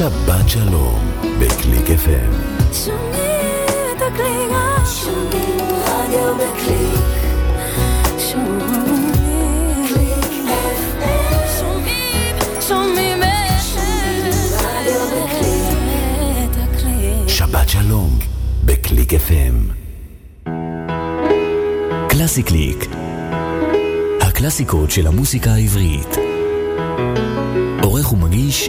שבת שלום, בקליק FM. שומעים את הקליק, שומעים רדיו בקליק. שומעים קליק FM. שומעים, שומעים רדיו בקליק. את הקליק. שבת שלום, בקליק FM. קלאסי קליק. הקלאסיקות של המוסיקה העברית. עורך ומגיש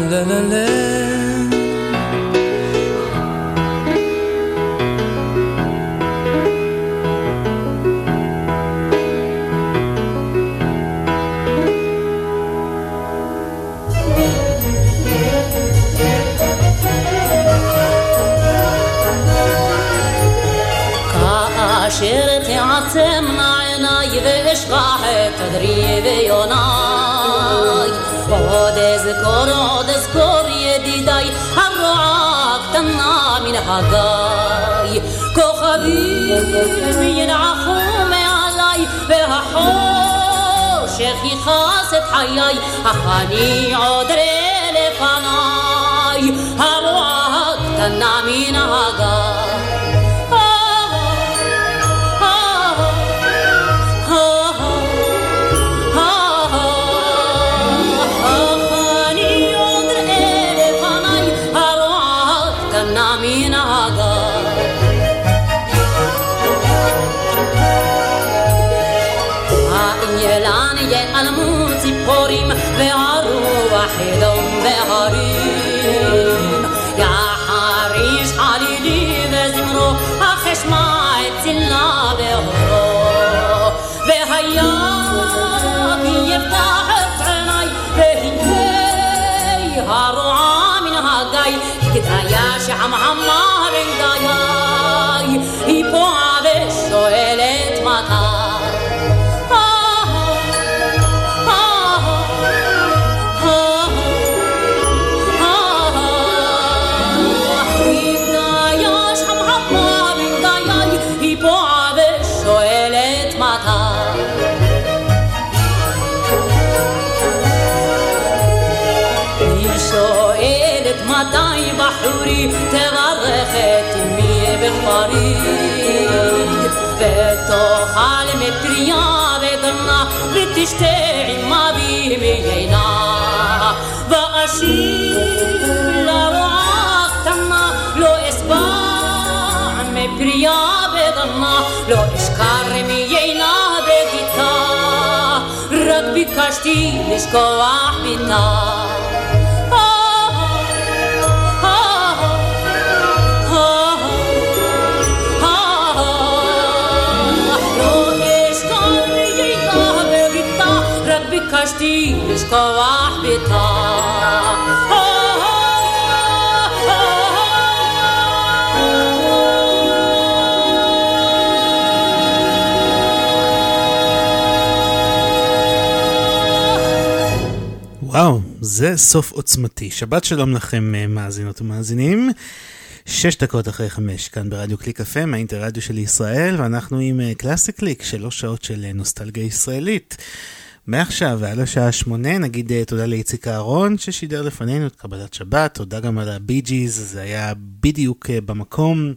عيوناي عود اذكر عود اذكر يديداي الرعاك تنا من حقاي كوخبي ينعخوم علي بهحوش يخي خاصة حياي أخاني عود ريلي فناي الرعاك تنا من حقاي عم عمار. בכפרי ותאכל מפריה ודנה ותשתה עם אבי מיינה ואשיר לרועה קטנה לא אשבע מפריה ודנה לא אשכר מיינה בגיתה רק ביקשתי לשכוח ביתה לשכוח ביתה וואו, זה סוף עוצמתי. שבת שלום לכם מאזינות ומאזינים. שש דקות אחרי חמש, כאן ברדיו קליק FM, האינטרדיו של ישראל, ואנחנו עם קלאסי קליק, שלוש שעות של נוסטלגיה ישראלית. מעכשיו ועד השעה שמונה נגיד תודה לאיציק אהרון ששידר לפנינו את קבלת שבת, תודה גם על הבי ג'יז, זה היה בדיוק במקום.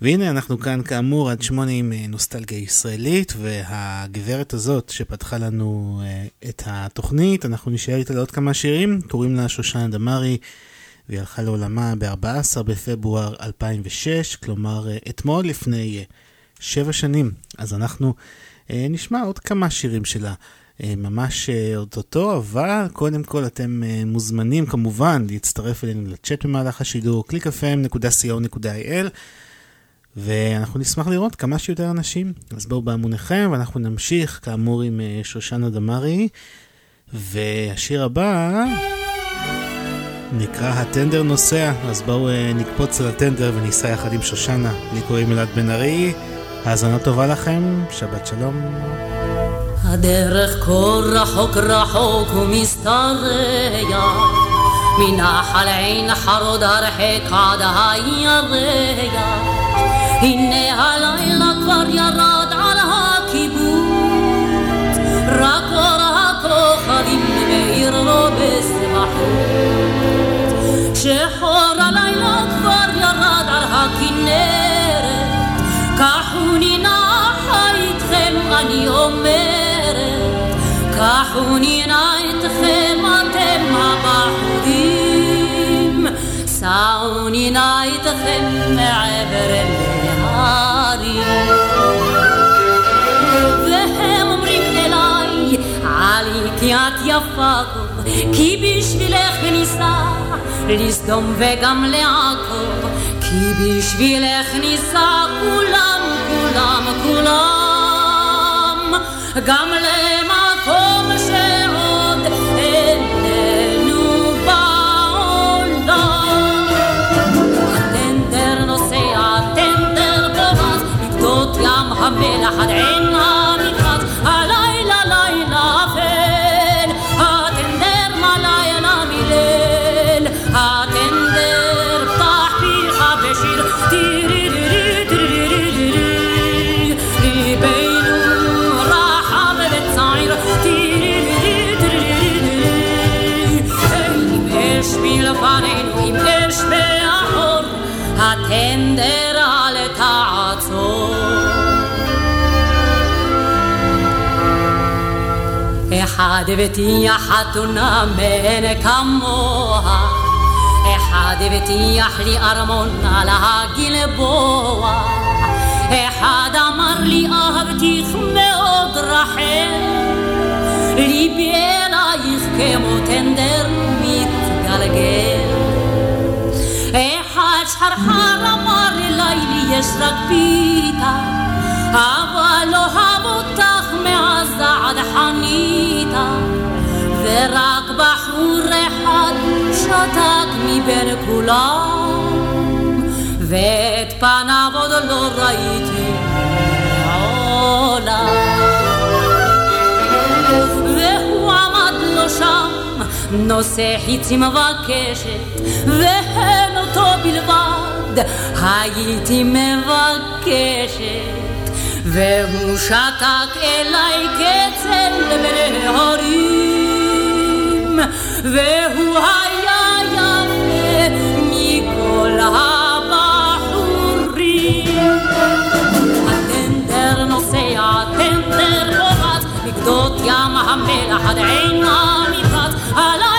והנה אנחנו כאן כאמור עד שמונה עם נוסטלגיה ישראלית, והגברת הזאת שפתחה לנו את התוכנית, אנחנו נשאר איתה לעוד כמה שירים, קוראים לה שושנה דמארי, והיא הלכה לעולמה ב-14 בפברואר 2006, כלומר אתמול לפני שבע שנים. אז אנחנו נשמע עוד כמה שירים שלה. ממש אוטוטו, אבל קודם כל אתם מוזמנים כמובן להצטרף אלינו לצ'אט במהלך השידור, www.clickfm.co.il ואנחנו נשמח לראות כמה שיותר אנשים. אז בואו בהמוניכם ואנחנו נמשיך כאמור עם שושנה דמארי והשיר הבא נקרא הטנדר נוסע, אז בואו נקפוץ על הטנדר וניסע יחד עם שושנה. לי קוראים אלעד בן ארי, האזנה טובה לכם, שבת שלום. הדרך כה רחוק רחוק ומשתרע מנחל עין חרוד הרחק עד הירח. הנה הלילה כבר ירד על הקיבוץ. רק אור הכוכבים מאיר לו בסמכות שחור הלילה כבר ירד על הכנרת. קחוני נחה איתכם אני אומרת קחוני נא איתכם אתם הבחורים סעוני נא איתכם מעבר להרים והם אומרים אליי עלי כי את יפה כי בשבילך ניסע לסדום וגם לעכו כי בשבילך ניסע כולם כולם כולם גם למקום ים המלח עד אחד הבטיח חתונה מאין כמוה. אחד הבטיח לי ארמון על הגלבוע אחד אמר לי אהבתיך מאוד רחל. ליבי אלייך כמו טנדר מתגלגל. אחד שחרחר אמר אליי לי יש רק פיתה אבל לא אוהב אותך מעזה עד חניתה ורק בחור אחד שתק מבין כולם ואת פניו עוד לא ראיתי מעולם. והוא עמד לו שם נושא חיצי מבקשת והן אותו בלבד הייתי מבקשת שתק אליי כצל בין ההרים והוא היה יפה מכל הבחורים. הטנדר נוסע, הטנדר פורץ, מגדות ים המלח עד עין המפרץ, הלילה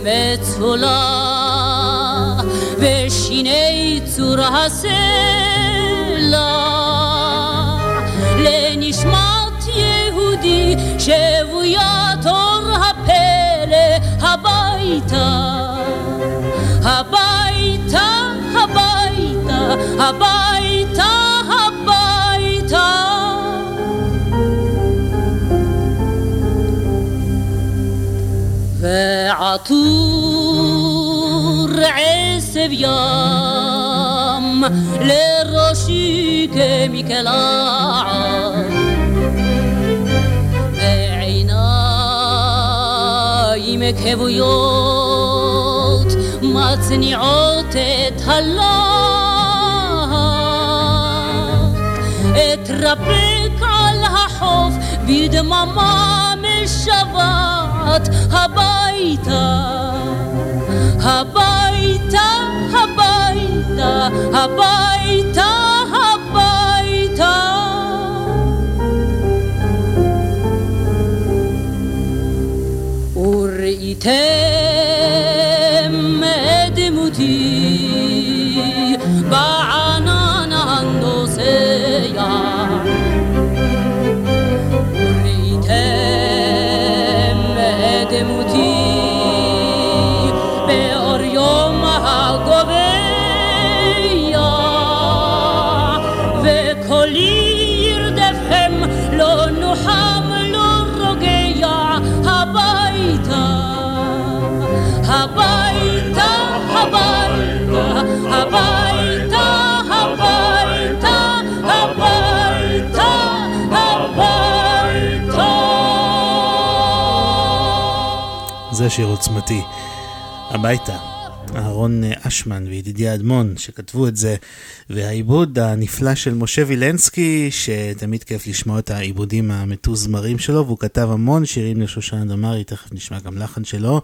מחשקי מצולה ושיני צור הסלע לנשמת יהודי שבוית אור הפלא הביתה הביתה הביתה, ועטור עשב ים לראשי כמקלעת ועיניים כבויות מצניעות את הלהט אתרפק על החוף בדממה משוועת הביתה. הביתה הביתה הביתה הביתה. וראיתם שיר עוצמתי. הביתה. אהרון אשמן וידידיה אדמון שכתבו את זה, והעיבוד הנפלא של משה וילנסקי, שתמיד כיף לשמוע את העיבודים המתוזמרים שלו, והוא כתב המון שירים לשושנה דמארי, תכף נשמע גם לחן שלו.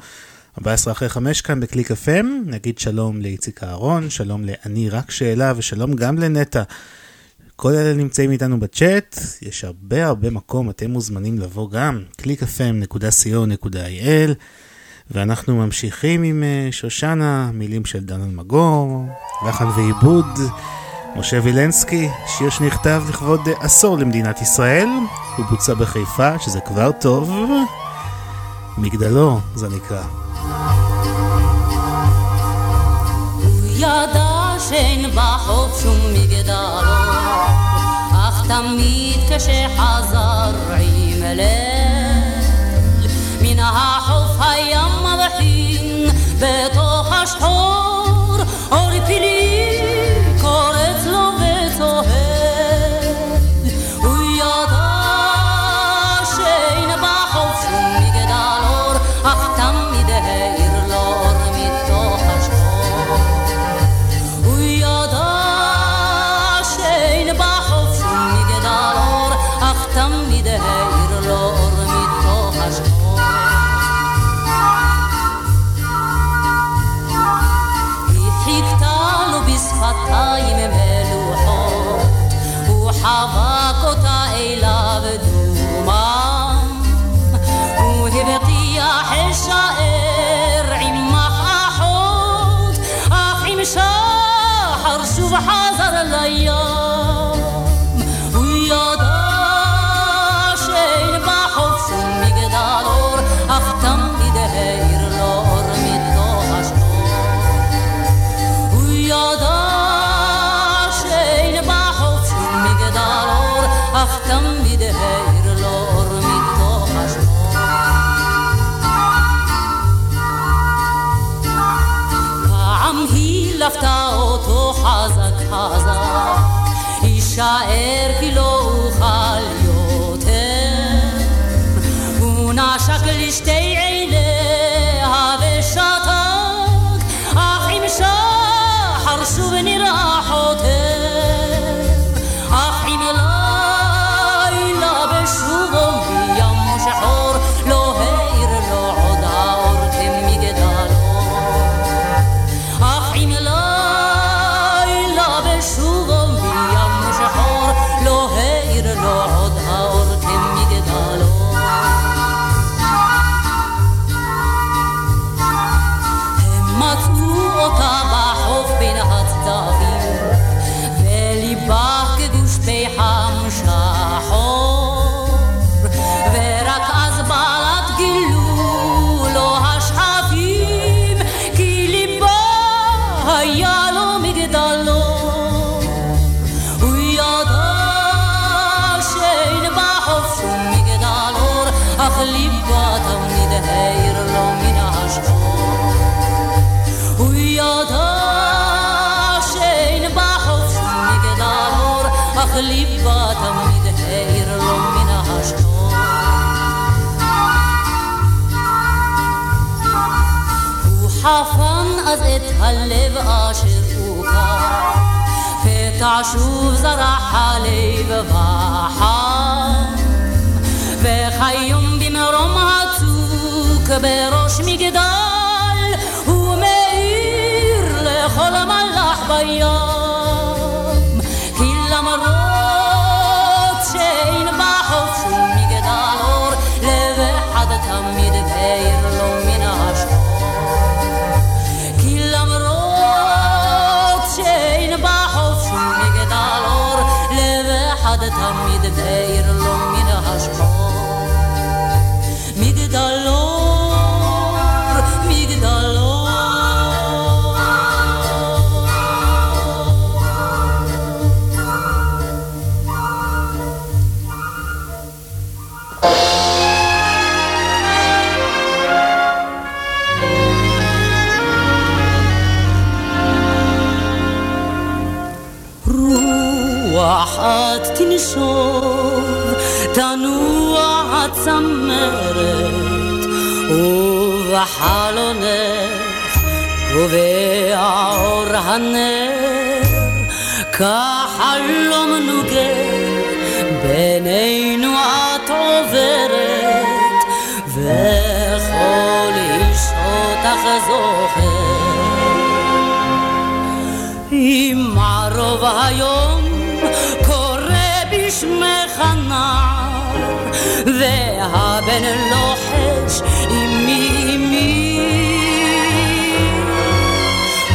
14 אחרי 5 כאן בקליק FM, נגיד שלום לאיציק אהרון, שלום לאני רק שאלה, ושלום גם לנטע. כל אלה נמצאים איתנו בצ'אט, יש הרבה הרבה מקום, אתם מוזמנים לבוא גם, www.clickfm.co.il ואנחנו ממשיכים עם אה, שושנה, מילים של דן אלמגור, לחן ועיבוד, משה וילנסקי, שיר שנכתב לכבוד אה, עשור למדינת ישראל, הוא בוצע בחיפה, שזה כבר טוב, מגדלו זה נקרא. תמיד כשחזר עם ליל, מן החוף היה מבחין בתוך השחור, אור פילי יישאר חפן אז את הלב אשר הוכר, פתע שוב זרח הלב וחם, וכיום במרום הצוק בראש מגדל, תנשוב, תנוע הצמרת, ובחלונך גובע אור הנר, כחלום נוגה, בינינו את עוברת, וכל איש אותך זוכר. עם ערוב היום שמך נער, והבן לוחש אמי אמי.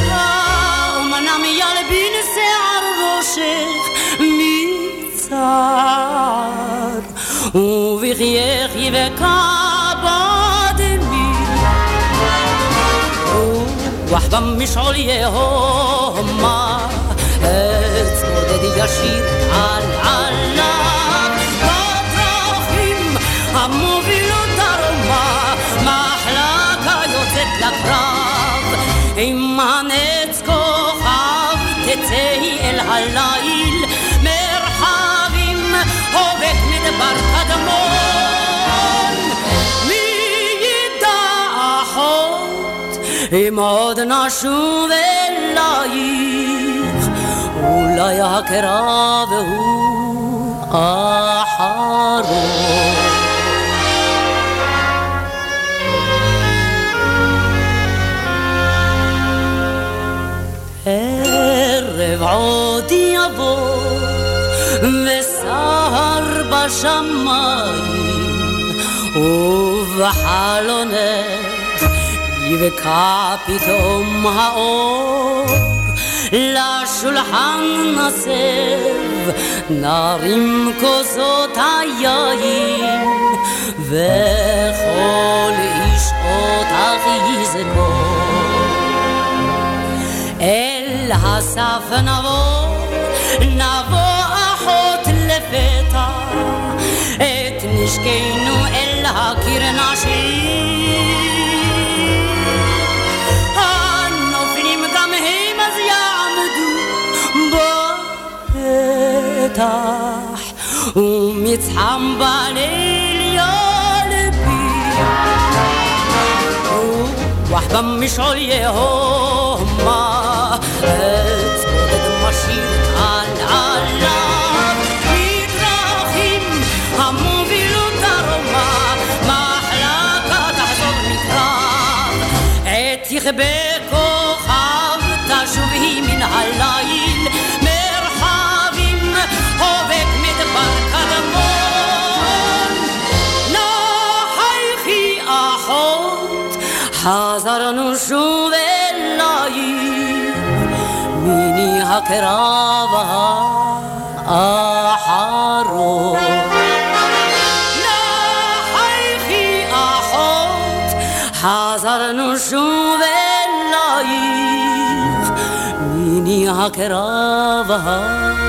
האומנם ילבין שיער ראשך מצער, ובחייך יבקע בדמי. רוח במשעול יהומה, עץ נודד ישיר על עליו המובילות דרומה מחלקה יוצאת לקרב. עם הנץ כוכב תצאי אל הליל מרחבים הובק מדבר קדמון. מי ידע אחות אם עוד נשוב אלייך? אולי הקרב הוא אחרון. ערב עוד יבוא וסהר בשמיים ובחלונך יבקע פתאום האור לשולחן נסב, נרים כוסות היין, וכל איש אותך יזכור. אל הסף נבוא, נבוא אחות לפתע, את נשקנו אל הקיר נשאיר. פתח ומצחם בליל ילבי רוח במשעול יהומה עץ בודד משאיר על עליו. מדרכים המובילות דרומה מחלקה תחזור מקרב עת יכבה כוכב תשוב היא מן הליל. הובק מדבר קדמון. נחייכי אחות, חזרנו שוב מיני הקרב האחרון. נחייכי אחות, חזרנו שוב אלייך, מיני הקרב האחרון.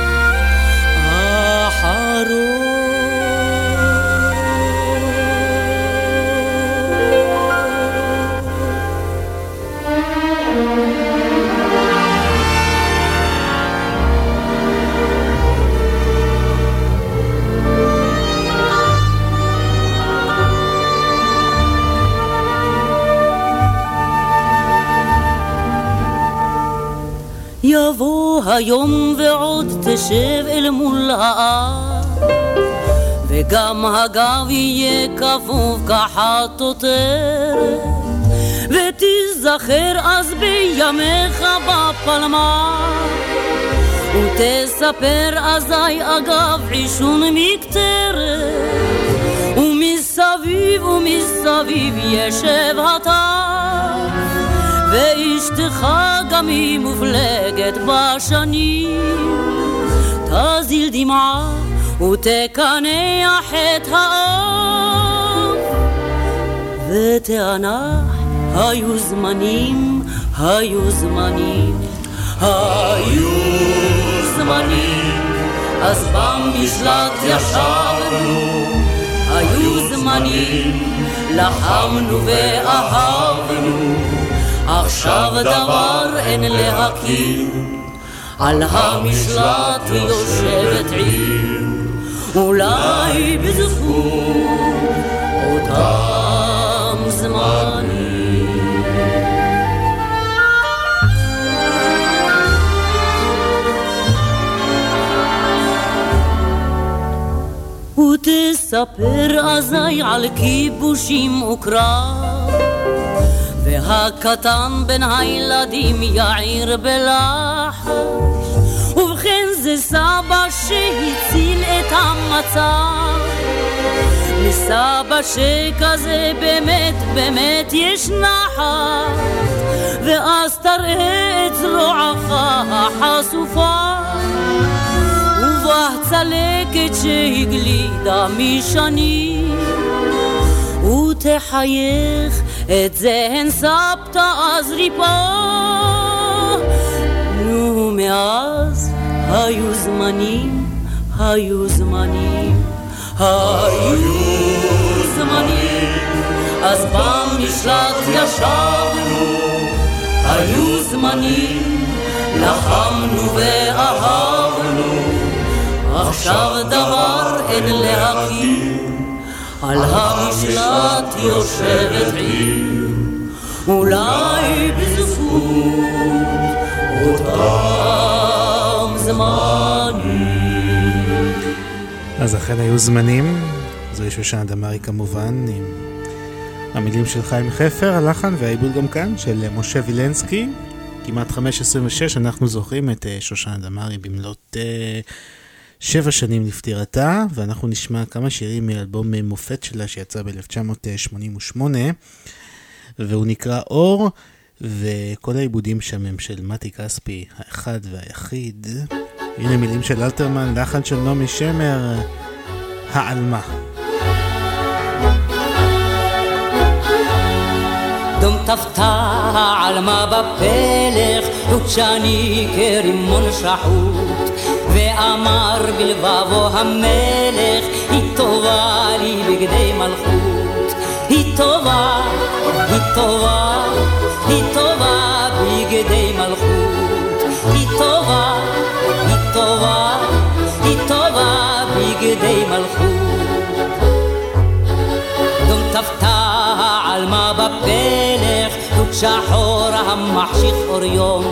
היום ועוד תשב אל מול האב, וגם הגב יהיה כפוף כחטוטרת, ותיזכר אז בימיך בפלמ"ר, ותספר אזי אגב עישון מקטרת, ומסביב ומסביב ישב הטף, ואשתך גם היא מופלגת בשנים. תזיל דמעה ותקנח את האף, ותענח היו זמנים, היו זמנים, היו זמנים, אז במשלט ישבנו, היו זמנים, לחמנו ואהבנו, עכשיו דבר אין להכיר, על המשלט יושבת עיר, אולי בזכות אותם זמנים. ותספר אזי על כיבושים וקרב, והקטן בין הילדים יעיר בלחש, ובכן זה סבא שהציל את המצב. מסבא שכזה באמת באמת יש נחת, ואז תראה את זרועך החשופה. ובה צלקת שהגלידה משנים, ותחייך את זהן סבתא אז ריפה. נו, מאז היו זמנים, היו זמנים, היו זמנים, אז במשלט ישבנו, היו זמנים, לחמנו ואהבנו. עכשיו דבר אין להכיר, על המשלט יושבת עיר, אולי בזכות אותם זמנים. אז אכן היו זמנים, זוהי שושנה דמארי כמובן, עם המילים של חיים חפר, הלחן והעיבוד גם כאן של משה וילנסקי. כמעט 5.26 אנחנו זוכרים את אה, שושנה דמארי במלאת אה, שבע שנים לפטירתה, ואנחנו נשמע כמה שירים מאלבום מופת שלה שיצא ב-1988, והוא נקרא אור, וכל העיבודים שם הם של מתי כספי, האחד והיחיד. הנה מילים של אלתרמן, לחן של נעמי שמר, העלמה. דום תפתע עלמה בפלך, ותשני כרימון שחוט. ואמר בלבבו המלך, היא טובה לי בגדי מלכות. היא טובה, היא טובה, היא טובה בגדי מלכות. היא טובה, היא טובה, היא טובה בגדי מלכות. דום תפתע עלמה בפלך, דוד שחור המחשיך אור יום,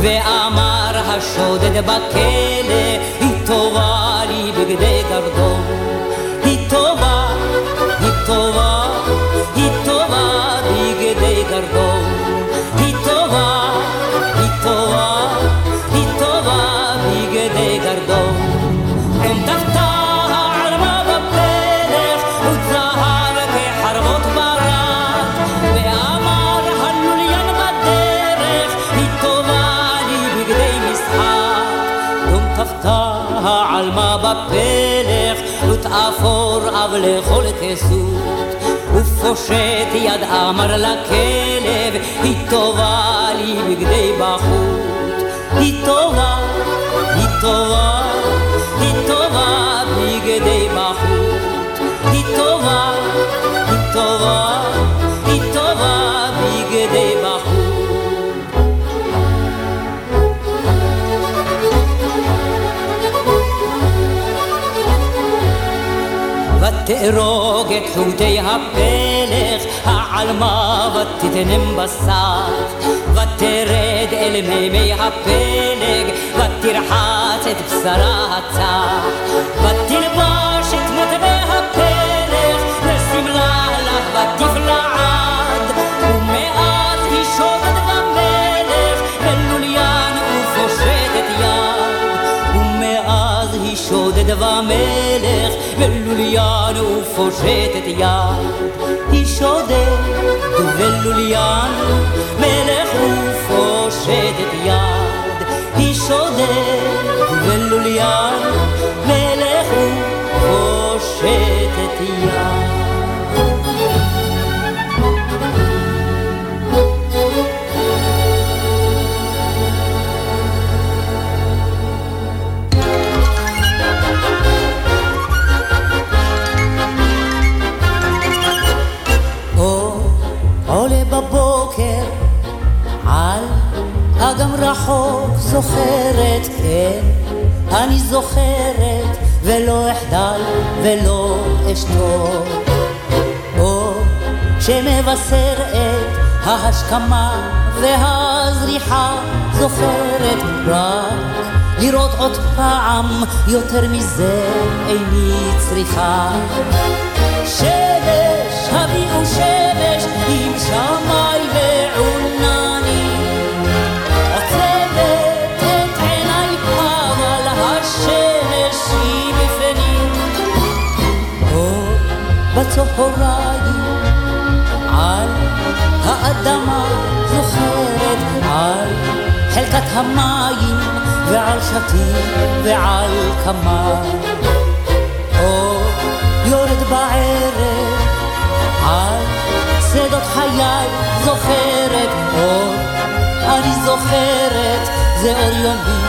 ואמר השודד בכלא, היא טובה לי בגדי גרדום. היא טובה, היא טובה, לכל כסות. ופושט יד אמר לכלב, היא טובה לי בגדי בחוט. היא טובה, היא טובה, ותארוג את חוטי הפלך, העלמה ותתנם בסך, ותרד אל מימי הפלג, ותרחץ את בשרה הצח, ותלבש את מטבע הפלך, ושמלה לך ותפלעד, ומאז היא שודד במלך, ולוליין ופושטת יד, ומאז היא שודד במלך, ולוליין ופושטת יד, היא שודד ולוליין, מלך ופושטת יד, היא שודד ולוליין, מלך רחוק זוכרת, כן, אני זוכרת ולא אחדל ולא אשתוק. אור שמבשר את ההשכמה והזריחה זוכרת רק לראות עוד פעם יותר מזה איני צריכה. שמש, הביאו שמש עם שמי ועונני. בצהריים על האדמה זוכרת על חלקת המים ועל שתים ועל כמה. אור יורד בערב על שדות חיי זוכרת אור אני זוכרת זה אור יומי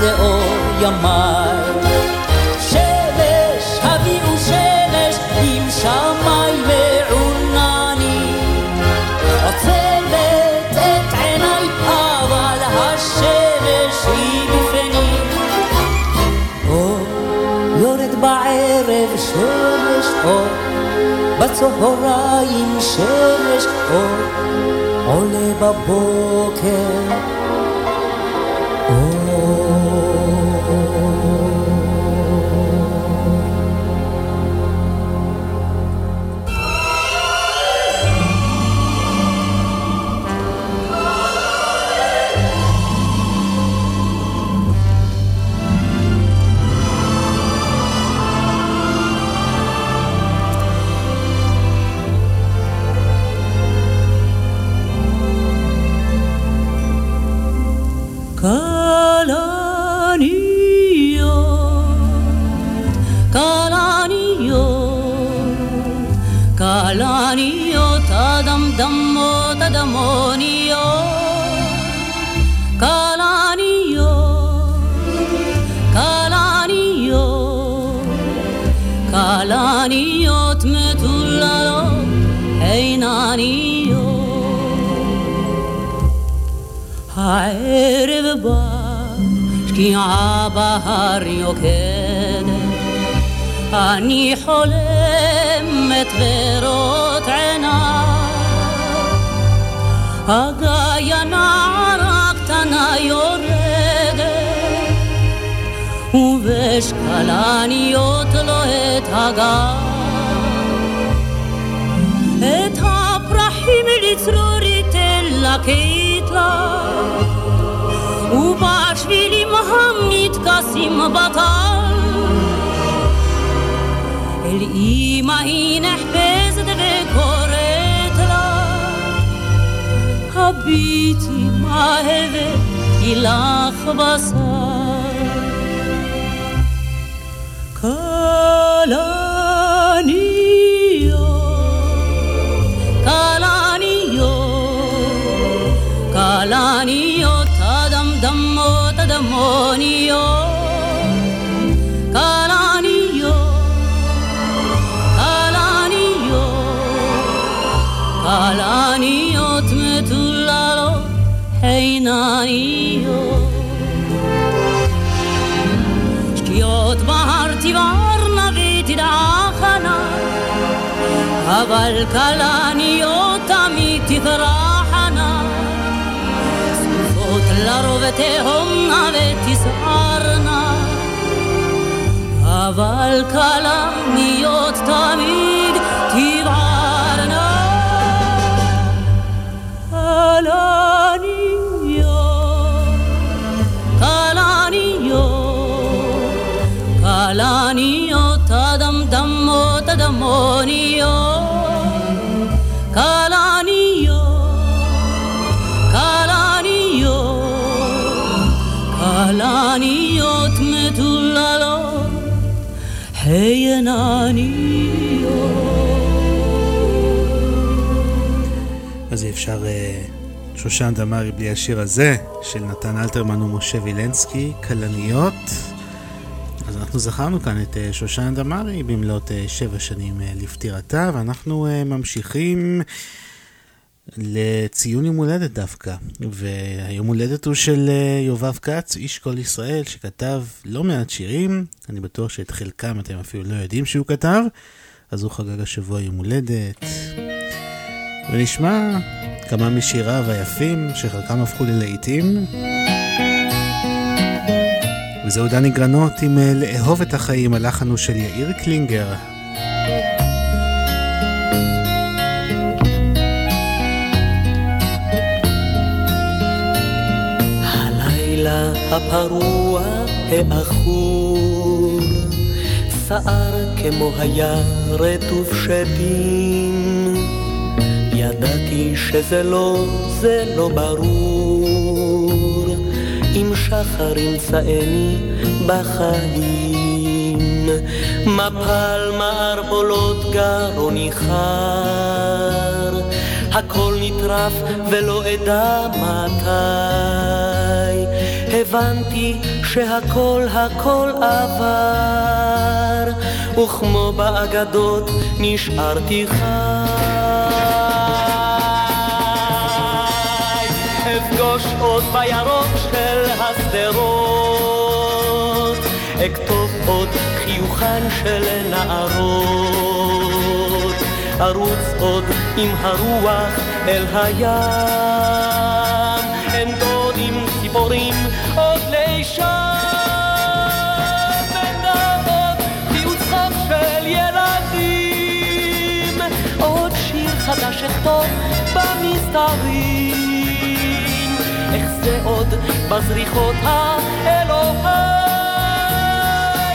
זה אור ימיי אור, בצהריים שמש אור, עולה בבוקר שקיעה בהר יוקדת, אני חולמת ברות עיניי. הגיא נערה קטנה יורדת, ובשקלניות לו את הגב. את הפרחים לצרור תלקט לה, ובשבילים המתכסים בטל. אל אמא היא נחפשת וקוראת לה, הביטי מאהבת, היא לך בשר. אבל כלניות תמיד תברחנה, צפופות לרוב תהומנה ותסערנה, אבל כלניות תמיד שושן דמארי בלי השיר הזה של נתן אלתרמן ומשה וילנסקי, כלניות. אז אנחנו זכרנו כאן את אה, שושן דמארי במלאת אה, שבע שנים אה, לפטירתה, ואנחנו ממשיכים לציון יום הולדת דווקא. והיום הולדת הוא של יובב כץ, איש כל ישראל, שכתב לא מעט שירים, אני בטוח שאת חלקם אתם אפילו לא יודעים שהוא כתב, אז הוא חגג השבוע יום הולדת. ונשמע כמה משיריו היפים, שחלקם הפכו ללהיטים. וזהו דני גרנות עם אה, לאהוב את החיים, הלחן הוא של יאיר קלינגר. הלילה הפרוע העכור, סער כמו היה רטוב שדים. ידעתי שזה לא, זה לא ברור, אם שחר ימצאני בחיים. מפל מערבולות גרוני חר, הכל נטרף ולא אדע מתי. הבנתי שהכל הכל עבר, וכמו באגדות נשארתי חי. עוד בירוק של השדרות, אכתוב עוד חיוכן של נערות, ארוץ עוד עם הרוח אל הים, אין דודים ציפורים עוד שיר חדש אכתוב במסתרים, עוד בזריחות האלוהי,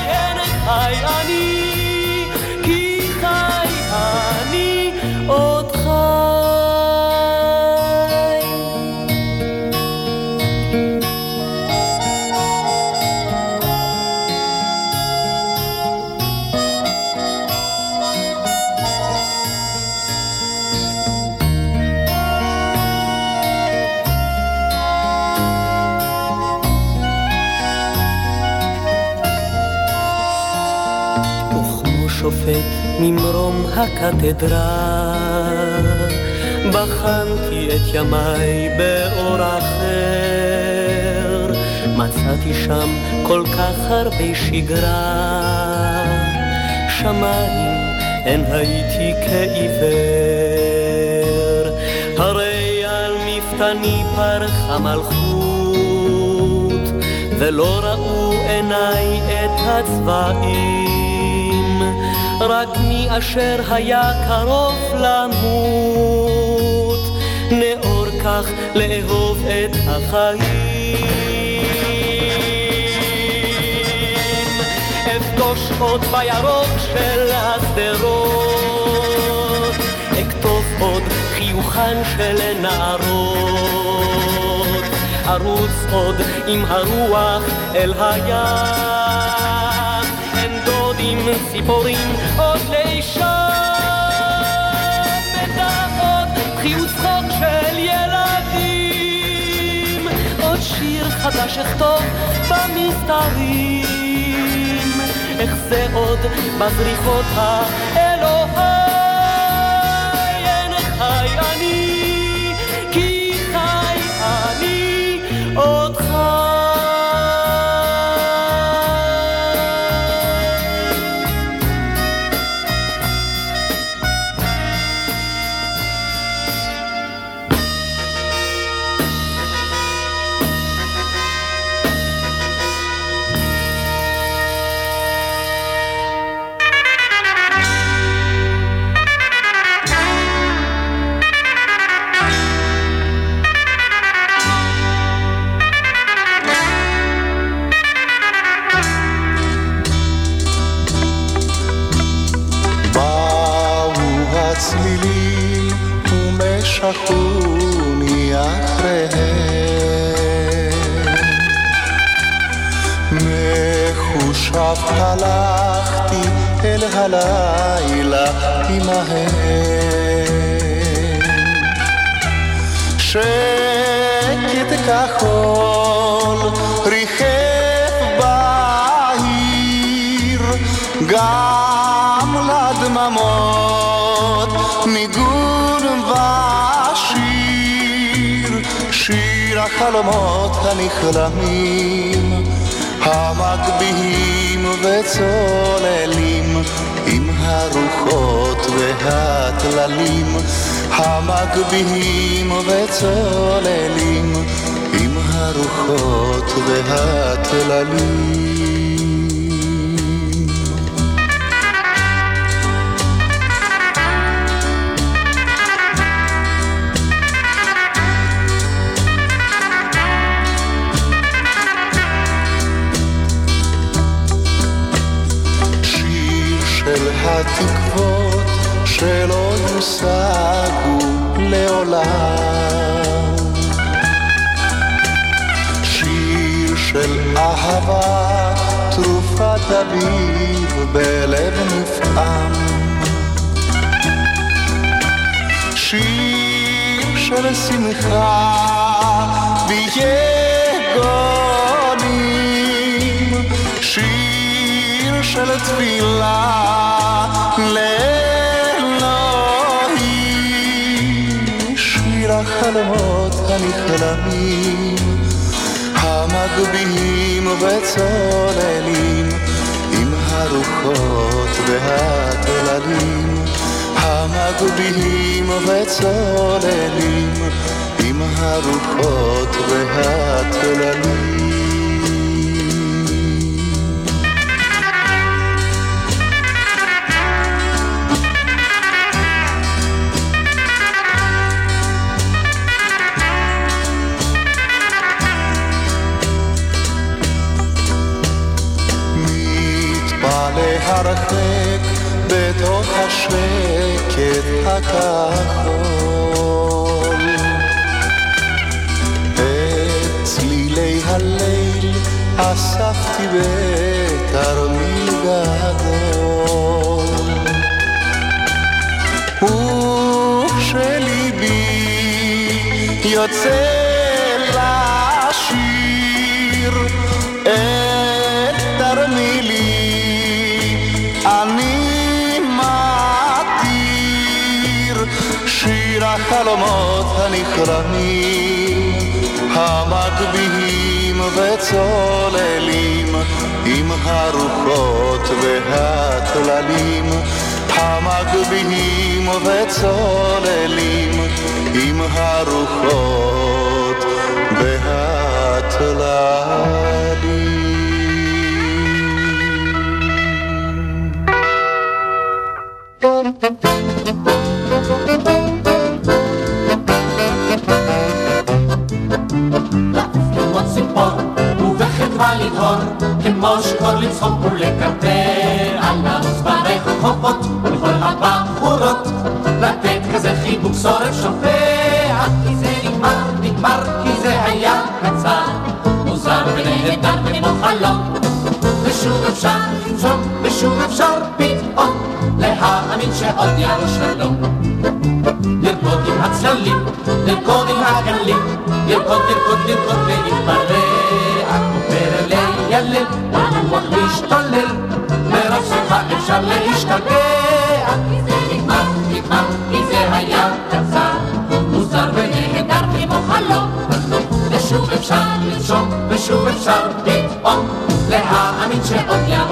אין חי אני, כי חי אני עוד חי. הקתדרה, בחנתי את ימיי באור אחר, מצאתי שם כל כך הרבה שגרה, שמיים אין הייתי כעיוור, הרי על מפתני פרחה מלכות, ולא ראו עיניי את הצבעים, רק מי אשר היה קרוב למות, נאור כך לאהוב את החיים. אפגוש עוד בירוק של השדרות, אכתוב עוד חיוכן של נערות, ארוץ עוד עם הרוח אל הים, ציפורים ודעות חיוץ חוק של ילדים, עוד שיר חדש אכתוב במסתרים, איך זה עוד בזריחות האלוהי, הלילה עמהם. שקט כחול ריחף בעיר גם לדממות ניגון ושיר שיר החלומות הנכלמים המגביהים וצוללים הרוחות והטללים המגביהים וצוללים עם הרוחות והטללים התקוות שלא יושגו לעולם. שיר של אהבה, תרופת אביב בלב נפעם. שיר של שמחה ויגונים. שיר של תפילה לאלוהים. שיר החלומות הנכלמים המגביהים וצוללים עם הרוחות והטללים המגביהים וצוללים עם הרוחות והטללים הרחק בתוך השקט הכחול. את צלילי הליל אספתי בתרמיל גדול. וכשליבי יוצא החלומות הנכרמים המגביהים וצוללים עם הרוחות והטללים המגביהים וצוללים עם הרוחות והטללים אפשר פתאום, להאמין שעוד יבוא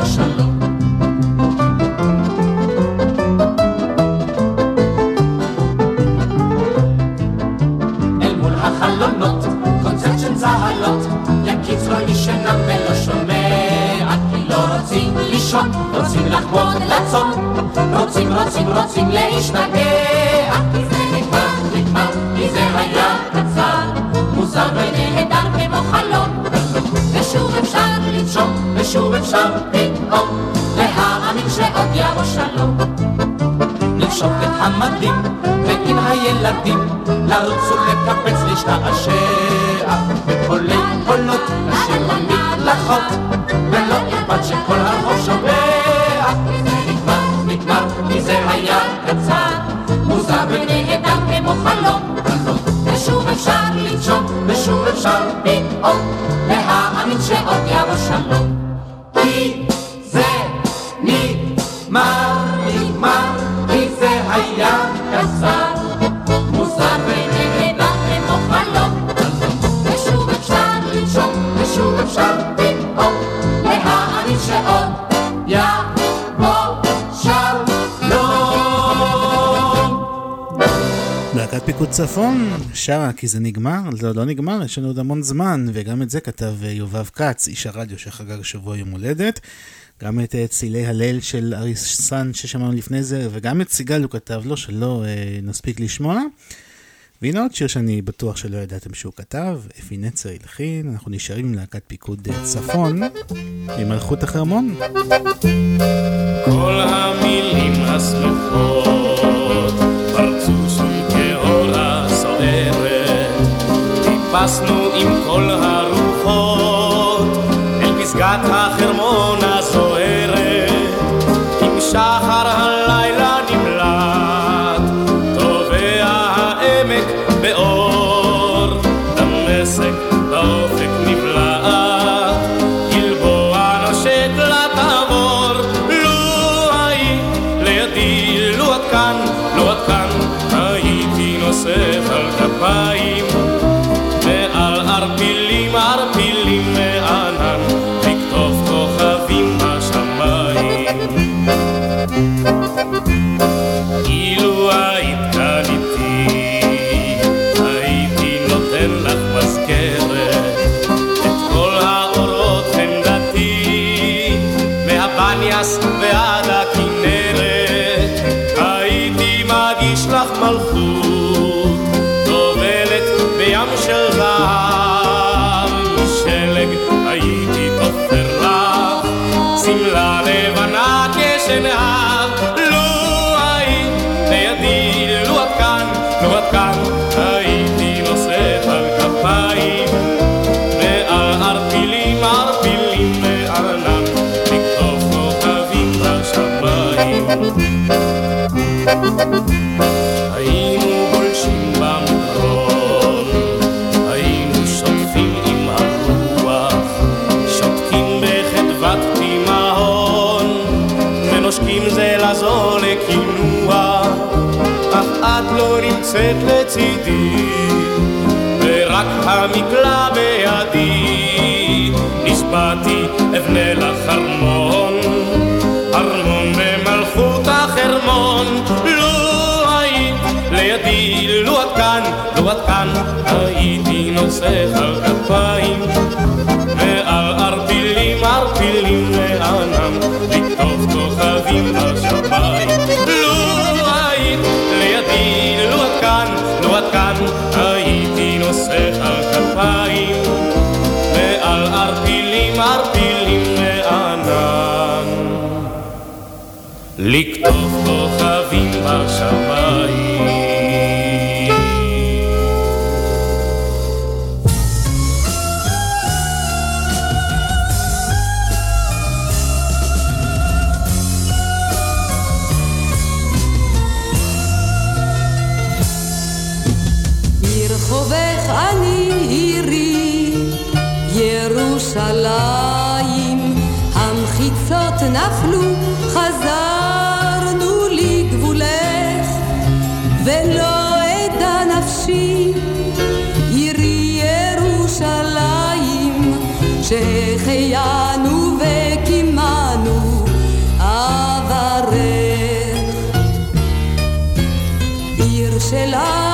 הילדים שרה כי זה נגמר, זה לא נגמר, יש לנו עוד המון זמן, וגם את זה כתב אה, יובב כץ, איש הרדיו שחגג השבוע יום הולדת. גם את אה, צילי הליל של אריסן ששמענו לפני זה, וגם את סיגל הוא כתב לו, שלא אה, נספיק לשמוע. והנה עוד שיר שאני בטוח שלא ידעתם שהוא כתב, אפי נצר הלחין, אנחנו נשארים עם להקת פיקוד אה, צפון, עם מלכות החרמון. כל המילים השמחות טיפסנו עם כל הרוחות אל פסגת החרמון לא נמצאת לצידי, ורק המקלע בידי, נשבעתי אבנה לך ארמון, לידי, לו את כאן, לו את כאן, הייתי נוסך על כפיים, ועל ערפילים, ערפילים לענם, לקטוף כוכבים בשמיים. לו היית לידי, לו את כאן, לו את כאן, הייתי נוסך על כפיים, ועל ערפילים, ערפילים לענן. לקטוף כוכבים בשמיים. עיר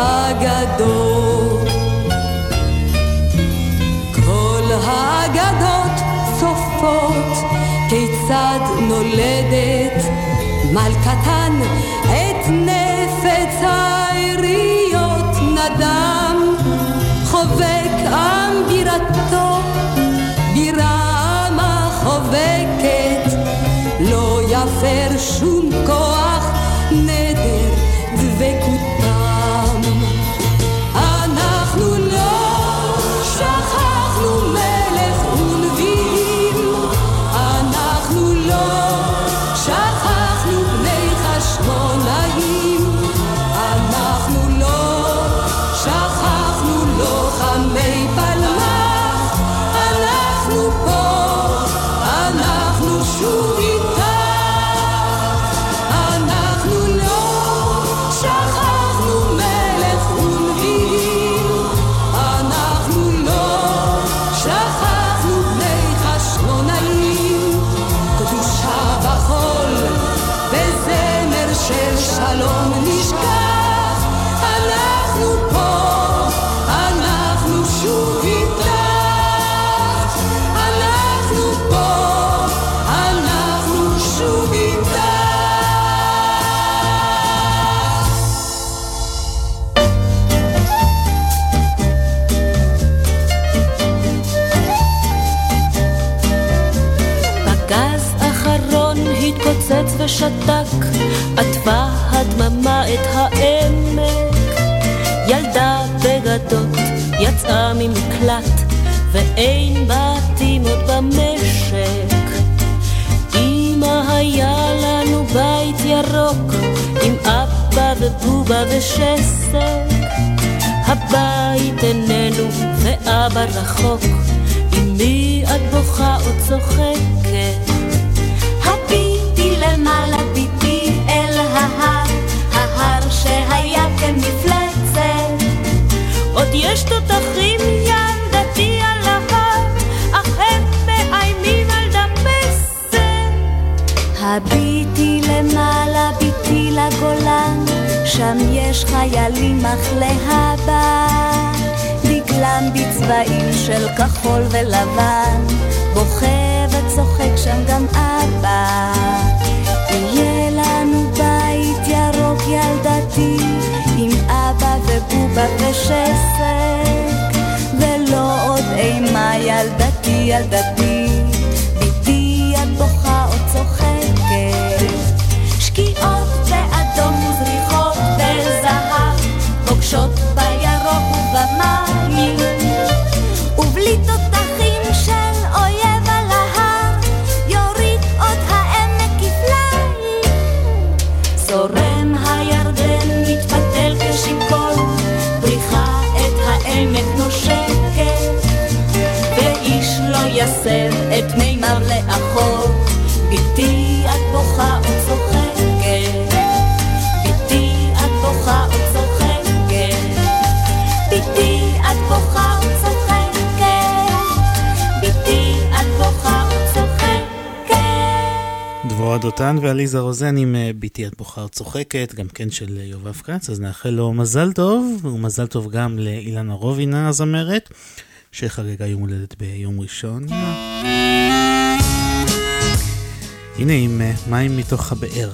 אלף אגדות. כל האגדות צופות כיצד נולדת? מלכתן את נפץ העיריות נדם. חובק עם בירתו בירה עמה חובקת לא יפר שום כוח את העמק. ילדה בגדות יצאה ממקלט, ואין בתים עוד במשק. אמא היה לנו בית ירוק, עם אבא ובובה ושסק. הבית איננו ואבא רחוק, עם מי את בוכה או צוחקת? יש תותחים ילדתי על ההר, אך הם מאיימים על דמשק. הביטי למעלה, ביטי לגולן, שם יש חיילים אך להבא. דגלם בצבעים של כחול ולבן, בוכה וצוחק שם גם אבא. יהיה ובובה ושסק, ולא עוד אימה ילדתי ילדתי, ביתי את בוכה או צוחקת. שקיעות באדום וזריחות בזהב, פוגשות בירוק ובמים, ובלי תותחים דותן ועליזה רוזן עם אה, ביתי את בוחר צוחקת, גם כן של אה, יובב כץ, אז נאחל לו מזל טוב, ומזל טוב גם לאילנה רובינה הזמרת, שחגגה יום הולדת ביום ראשון. הנה עם אה, מים מתוך הבאר.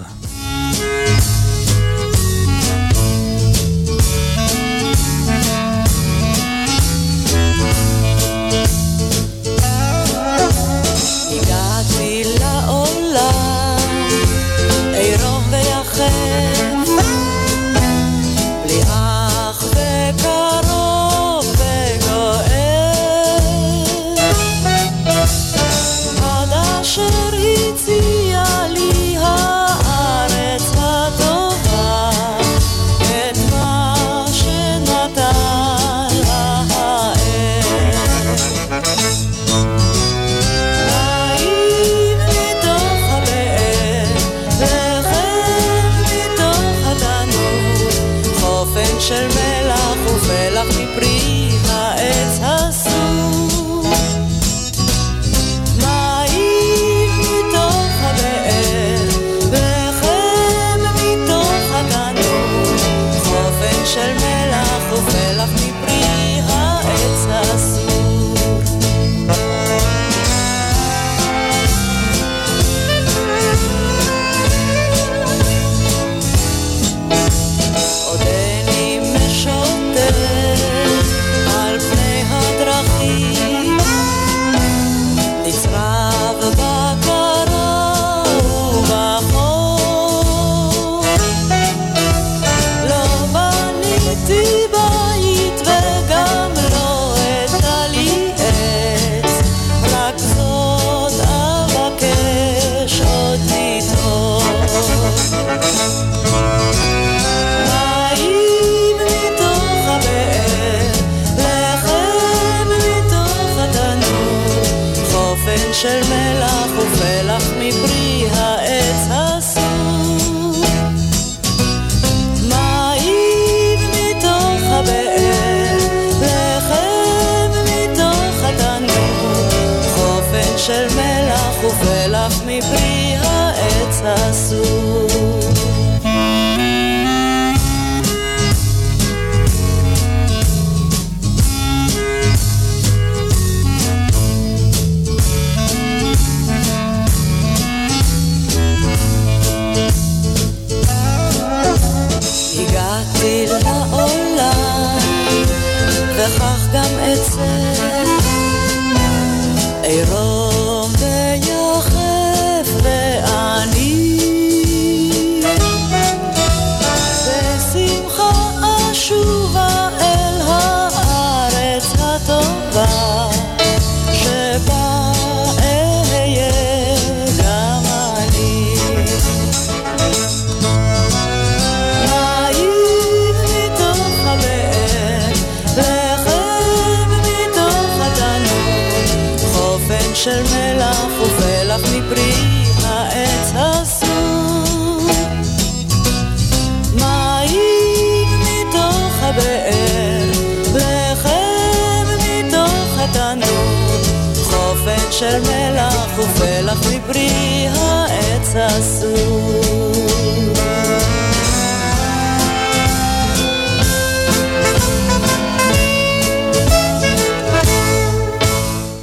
של מלח ופלח מפרי העץ הסור.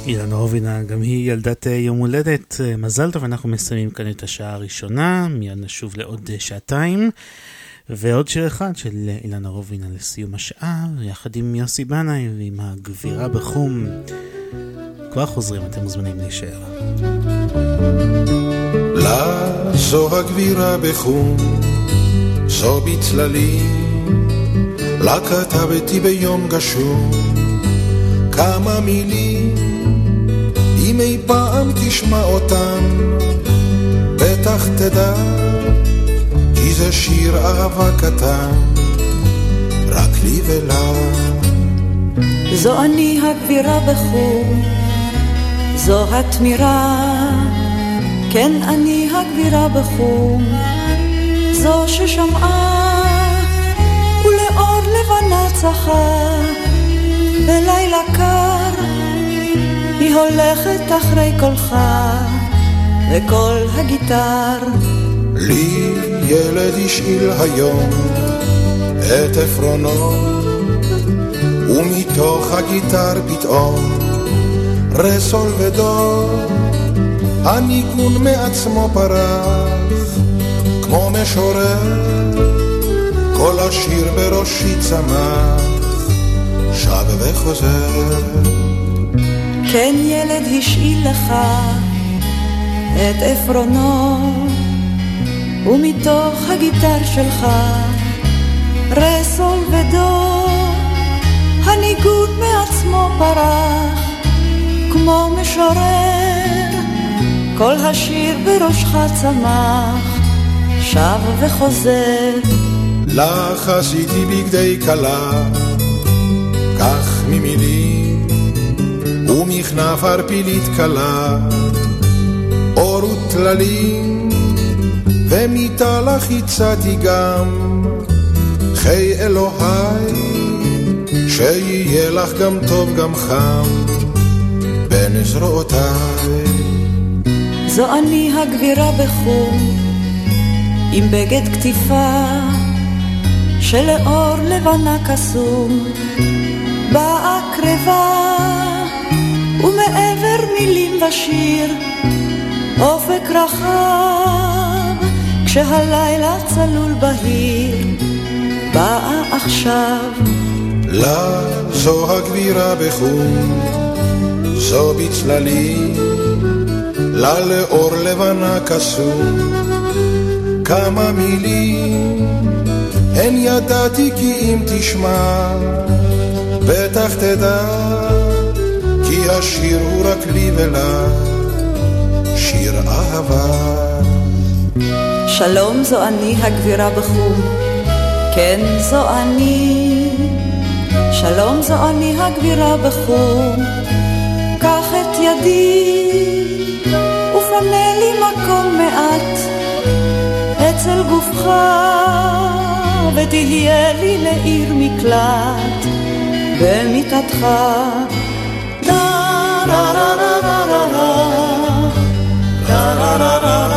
אילנה רובינה, גם היא ילדת אה, יום הולדת, אה, מזל טוב, אנחנו מסיימים כאן את השעה הראשונה, מיד נשוב לעוד אה, שעתיים, ועוד שיר אחד של אילנה רובינה לסיום השעה, יחד עם יוסי בנאי ועם הגבירה בחום. כבר חוזרים, אתם מוזמנים להישאר. לה זו הגבירה בחום, זו בצללים, לה כתבתי ביום גשום כמה מילים, אם אי פעם תשמע אותן, בטח תדע, כי זה שיר אהבה קטן, רק לי ולה. זו אני הגבירה בחור, זו התמירה, כן אני הגבירה בחור, זו ששמעה ולאור לבנה צחה, בלילה קר היא הולכת אחרי קולך וקול הגיטר. לי ילד השאיל היום את עפרונו, ומתוך הגיטר פתאום רסול ודור, הניגון מעצמו פרח, כמו משורר, כל השיר בראשי צמח, שב וחוזר. כן ילד השאיל לך את עפרונו, ומתוך הגיטר שלך רסול ודור, הניגוד מעצמו פרח, כמו משורר, כל השיר בראשך צמח, שב וחוזר. לך עשיתי בגדי כלה, כך ממילים, ומכנף ערפילית קלה, אור וטללים, ומיטה לך הצעתי גם, חיי אלוהי, שיהיה לך גם טוב גם חם, בין זרועותיי. זו אני הגבירה בחום, עם בגד כתיפה, שלאור לבנה קסום, באה קרבה, ומעבר מילים ושיר, אופק רחב, כשהלילה צלול בהיר, באה עכשיו. לה זו הגבירה בחום, זו בצללים, לה לאור לבנה קסום, כמה מילים, הן ידעתי כי אם תשמע, בטח תדע, כי השיר הוא רק לי ולה, שיר אהבה. שלום זו אני הגבירה בחום, כן זו אני. שלום זו אני הגבירה בחום, ידי, ופנה לי מקום מעט אצל גופך, ותהיה לי לעיר מקלט במיטתך. דה רה רה רה רה רה רה רה רה רה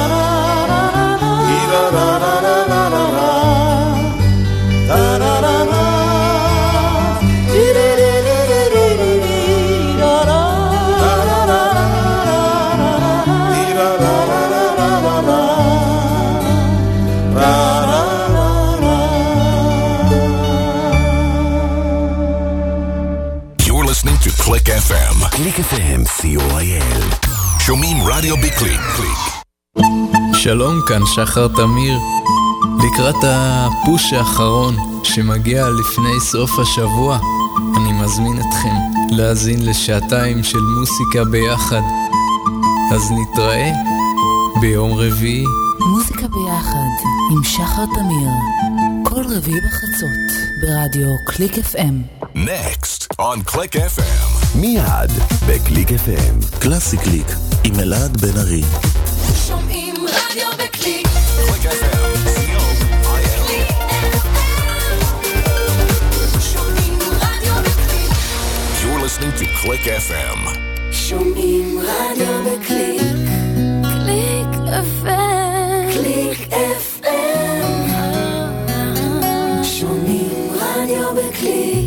קליק FM, co.il. שומעים רדיו בקליק. קליק. שלום, כאן שחר תמיר. לקראת ה-push האחרון שמגיע לפני סוף השבוע, אני מזמין אתכם להאזין לשעתיים של מוסיקה ביחד. אז נתראה ביום רביעי. מוזיקה ביחד עם שחר תמיר, כל רביעי בחצות ברדיו קליק FM. Next on Click FM. מיד בקליק FM. קלאסי קליק עם אלעד בן ארי. שומעים רדיו בקליק. listening to Click FM. שומעים רדיו בקליק. קליק FM. קליק FM. שומעים רדיו בקליק.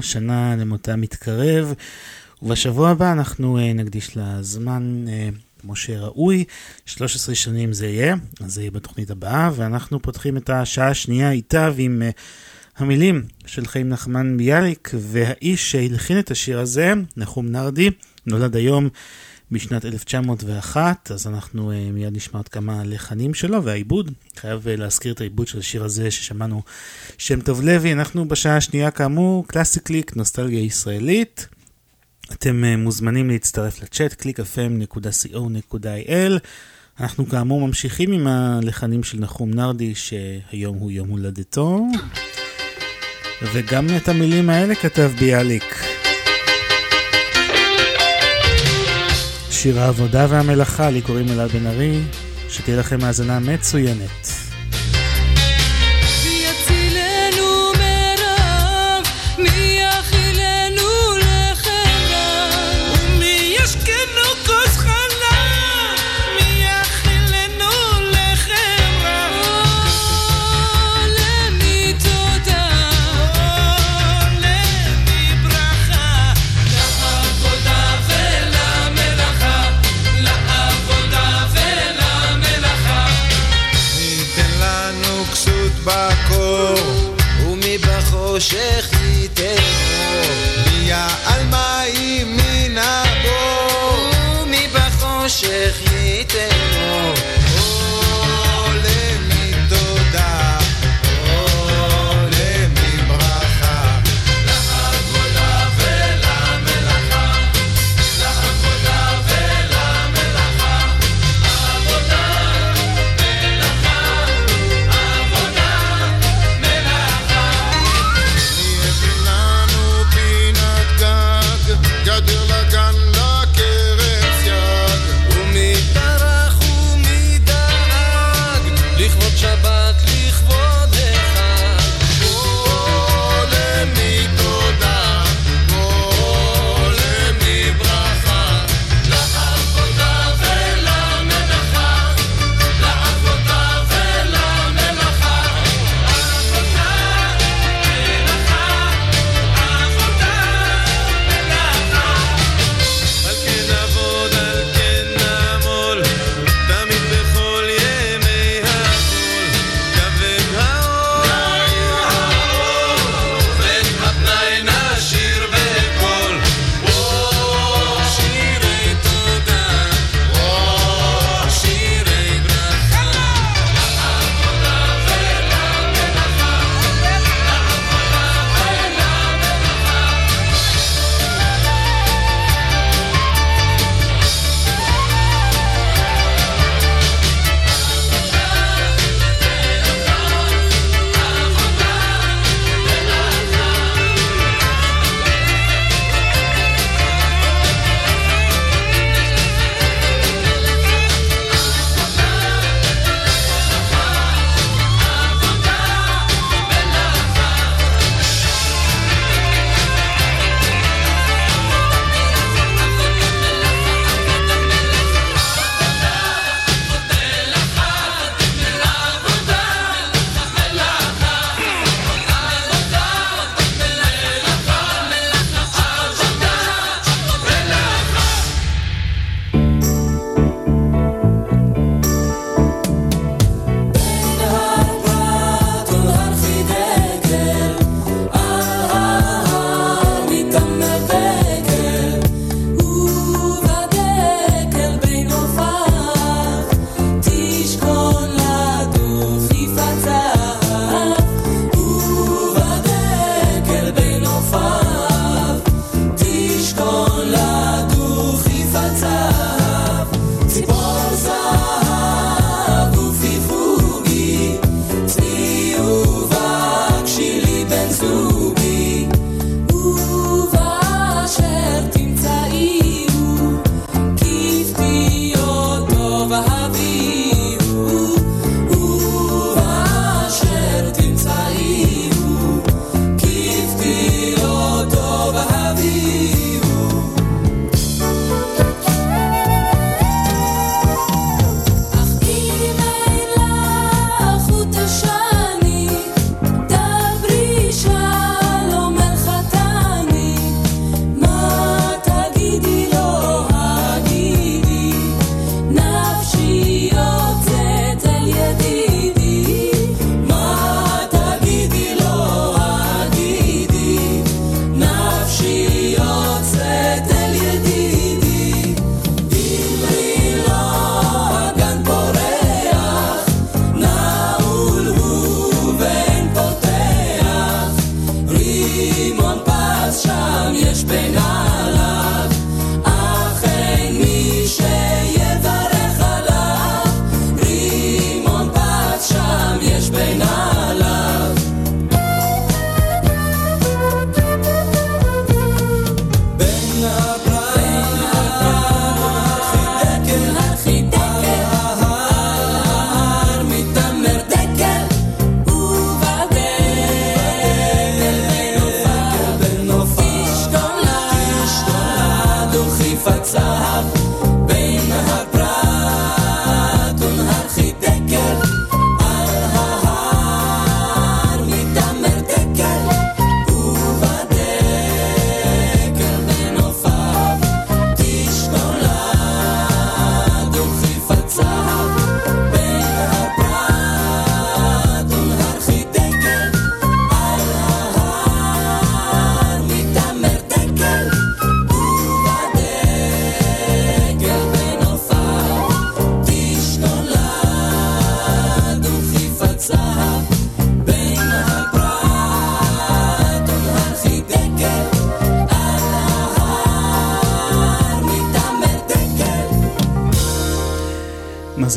השנה למותה מתקרב, ובשבוע הבא אנחנו אה, נקדיש לה זמן אה, כמו שראוי. 13 שנים זה יהיה, אז זה יהיה בתוכנית הבאה, ואנחנו פותחים את השעה השנייה איתה ועם uh, המילים של חיים נחמן ביאליק, והאיש שהלחין את השיר הזה, נחום נרדי, נולד היום. בשנת 1901, אז אנחנו uh, מיד נשמע עוד כמה לחנים שלו, והעיבוד, חייב uh, להזכיר את העיבוד של השיר הזה ששמענו שם טוב לוי, אנחנו בשעה השנייה כאמור, קלאסי קליק, נוסטלגיה ישראלית. אתם uh, מוזמנים להצטרף לצ'אט, www.clickfm.co.il. אנחנו כאמור ממשיכים עם הלחנים של נחום נרדי, שהיום הוא יום הולדתו. וגם את המילים האלה כתב ביאליק. שיר העבודה והמלאכה, לי קוראים אלעד בן ארי, שתהיה לכם האזנה מצוינת.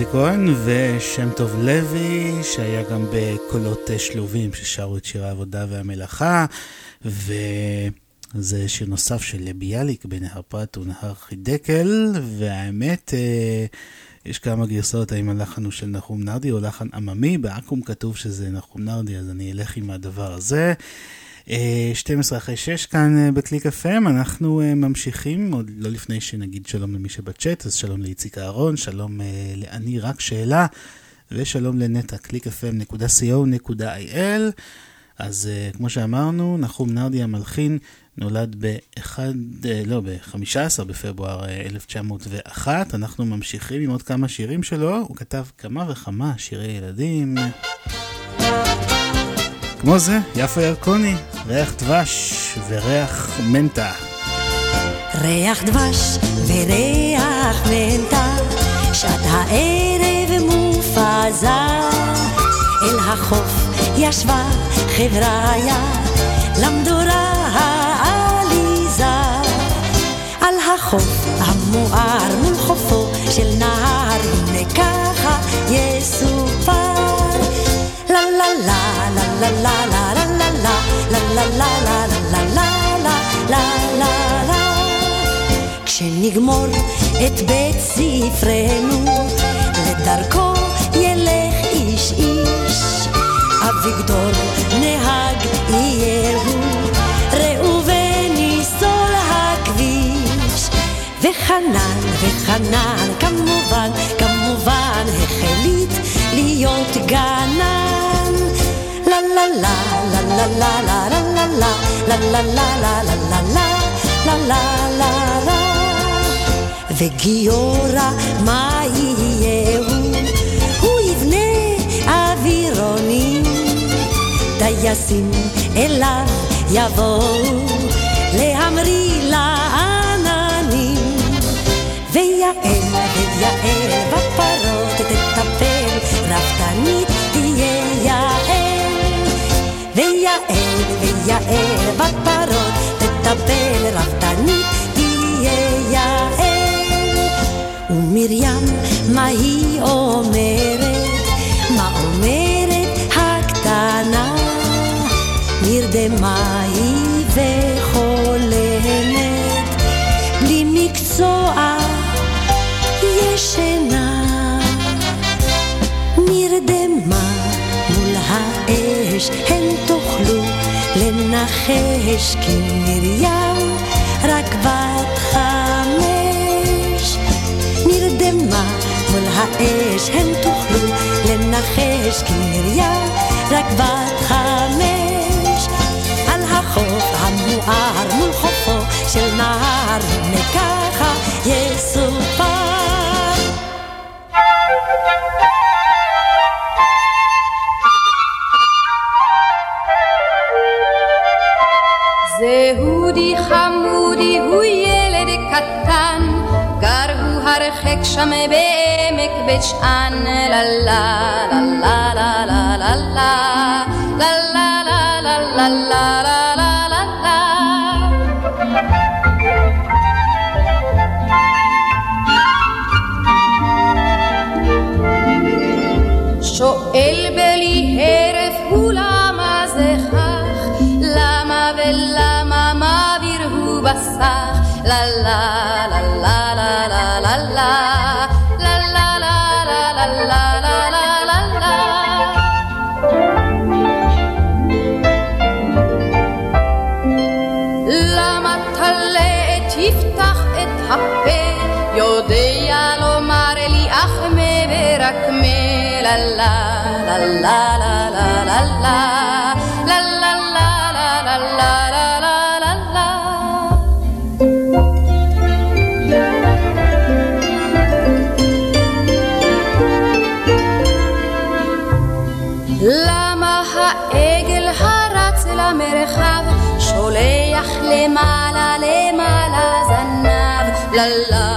עוזי כהן ושם טוב לוי, שהיה גם בקולות שלובים ששרו את שיר העבודה והמלאכה, וזה שיר נוסף של ביאליק בנהר פרת ונהר חידקל, והאמת, אה, יש כמה גרסאות האם הלחן הוא של נחום נרדי או לחן עממי, בעכו"ם כתוב שזה נחום נרדי, אז אני אלך עם הדבר הזה. 12 אה, אחרי 6 כאן אה, בקליק FM, אנחנו אה, ממשיכים, עוד לא לפני שנגיד שלום למי שבצ'אט, אז שלום לאיציק אהרון, שלום לאני רק שאלה, ושלום לנטע, clickfm.co.il. אז כמו שאמרנו, נחום נרדי המלחין נולד ב-1, לא, ב-15 בפברואר 1901. אנחנו ממשיכים עם עוד כמה שירים שלו, הוא כתב כמה וכמה שירי ילדים. כמו זה, יפה ירקוני, ריח דבש וריח מנטה. ריח דבש וריח מנטה, שעת הערב מופזה. אל החוף ישבה חבריה, למדורה העליזה. על החוף המואר מול חופו של נהר, הנה ככה יסופר. לה לה לה לה לה לה לה לה לה לה לה לה לה לה לה כשנגמור את בית ספרנו לדרכו ילך איש איש. אביגדור נהג יהיהו ראובן יסול הכביש. וחנן וחנן כמובן כמובן החליט להיות גנן. לה לה לה לה לה לה לה לה לה לה לה לה לה לה לה לה לה לה לה וגיורא מה יהיהו? הוא יבנה אווירונים טייסים אליו יבואו להמריא לעננים ויעל ויעל בפרות תטפל רפתנית ויעל בפרות תטפל רפתנית תהיה יעל ומרים מה היא אומרת? מה אומרת הקטנה? נרדמה היא וחולמת. בלי מקצוע ישנה. נרדמה מול האש הן תוכלו לנחש כי מרים רק בת חמש. נרדמה מול האש הן תוכלו לנחש כי מרים רק בת חמש. על החוף המואר מול חופו של נהר הנה ככה יסופר הרחק שם בעמק בית שאן, לה לה לה לה לה לה לה לה לה לה לה לה לה לה שואל בלי הרף הוא למה זה כך, למה ולמה מעביר הוא בסך, לה לה la la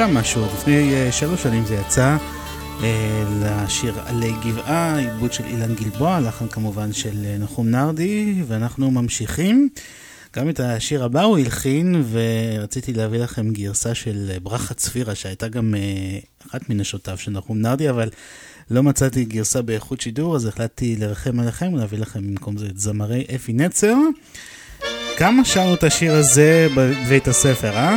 אה, חדשה משהו, לפני אה, שלוש שנים זה יצא אה, לשיר עלי גבעה, עיבוד של אילן גלבוע, לחן כמובן של נחום נרדי, ואנחנו ממשיכים. גם את השיר הבא הוא הלחין, ורציתי להביא לכם גרסה של ברכה צפירה, שהייתה גם אחת מנשותיו של נחום נרדי, אבל לא מצאתי גרסה באיכות שידור, אז החלטתי לרחם עליכם ולהביא לכם במקום זה את זמרי אפי נצר. כמה שרנו את השיר הזה בבית הספר, אה?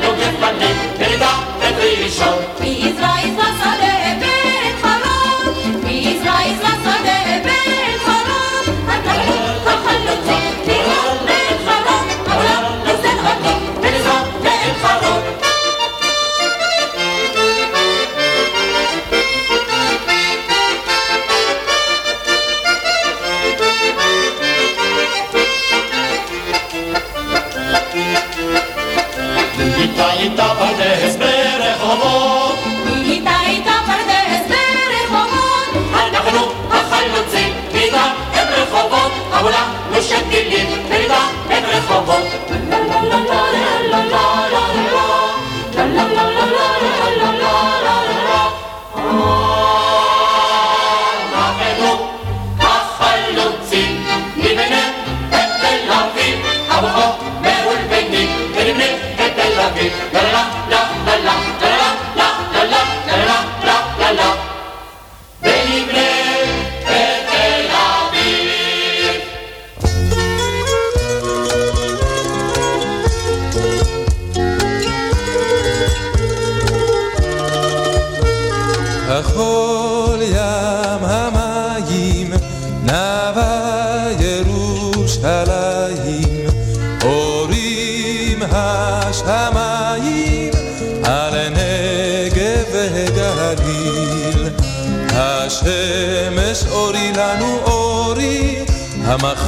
Lo che fa di verità è felice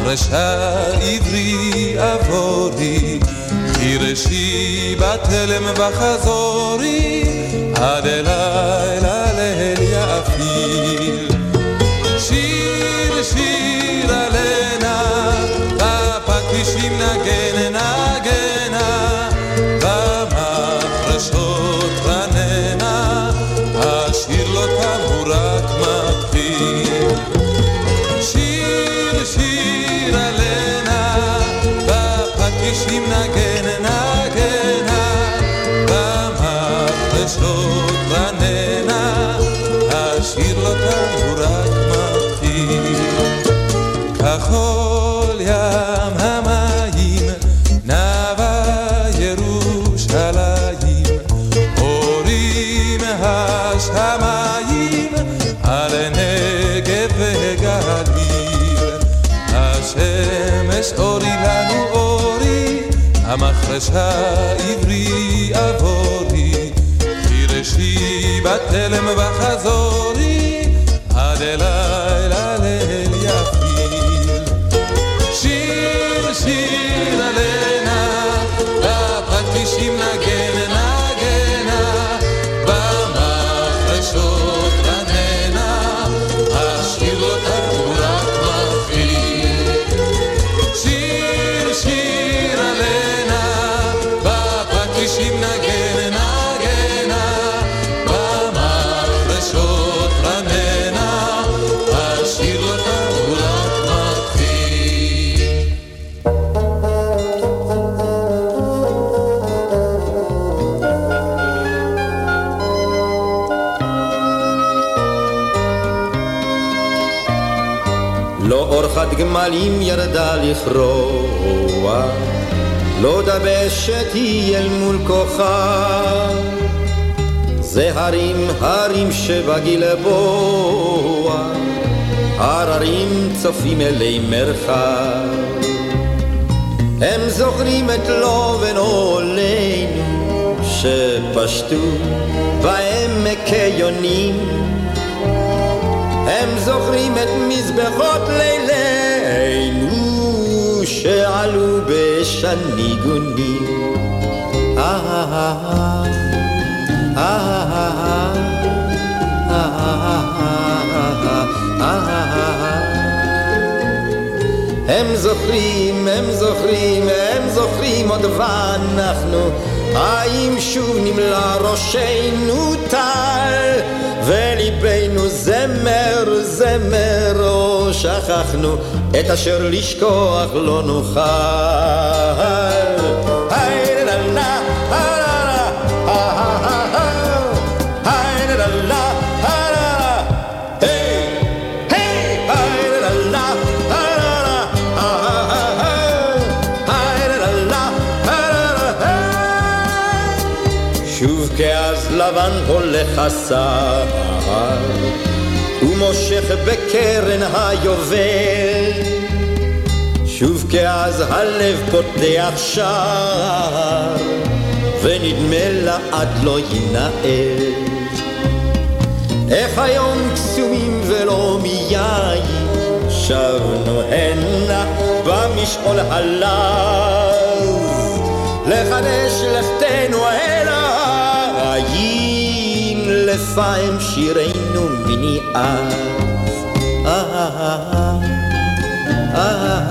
המחרשה עברי עבורי, חירשי בתלם וחזורי, עד אליי ליל יפיל. שיר שיר עלנה, בפטישים נגן נגנה, במחרשות המחרשה עברי עבורי, חירשי בתלם וחזורי, עד אליי אורחת גמלים ירדה לכרוע, לא דבשת היא אל מול כוכב. זה הרים, הרים שבגלבוע, הררים צופים אלי מרחב. הם זוכרים את לובן עולנו, שפשטו בעמק יונים. הם זוכרים את מזבחות לילינו שעלו בשניגונים. אה, הם זוכרים, הם זוכרים, הם זוכרים עוד ואנחנו האם שוב נמלא ראשנו טל וליבנו זמר, זמר, או שכחנו את אשר לשכוח לא נוכל. כאז לבן הולך הסהר ומושך בקרן היובל. שוב כאז הלב פותח שער ונדמה לעד לא ינעל איך היום קסומים ולא מיין שבנו הנה במשעול הלז לחדש לכתנו אל העין לפעם שירנו מני אז אה, אה, אה, אה,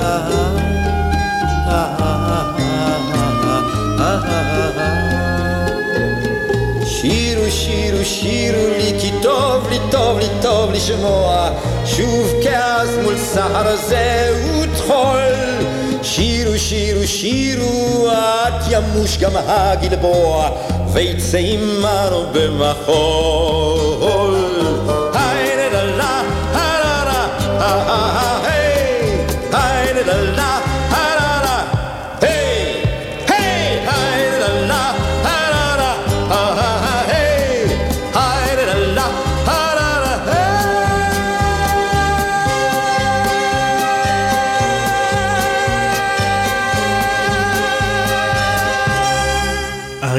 שירו שירו שירו לי כי טוב לי טוב לי טוב לשמוע שוב כעס מול סהר זה וטחול שירו שירו שירו עד ימוש גם הגלבוע ויצא עמנו במחול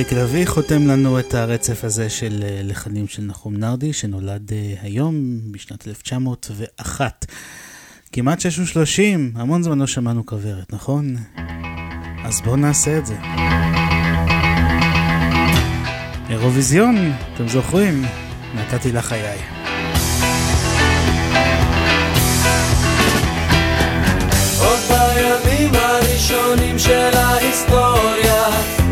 אריק לביא חותם לנו את הרצף הזה של אה, לחנים של נחום נרדי, שנולד אה, היום בשנת 1901. כמעט שש ושלושים, המון זמן לא שמענו כוורת, נכון? אז בואו נעשה את זה. אירוויזיון, אתם זוכרים? נתתי לה חיי. עוד בימים הראשונים של ההיסטוריה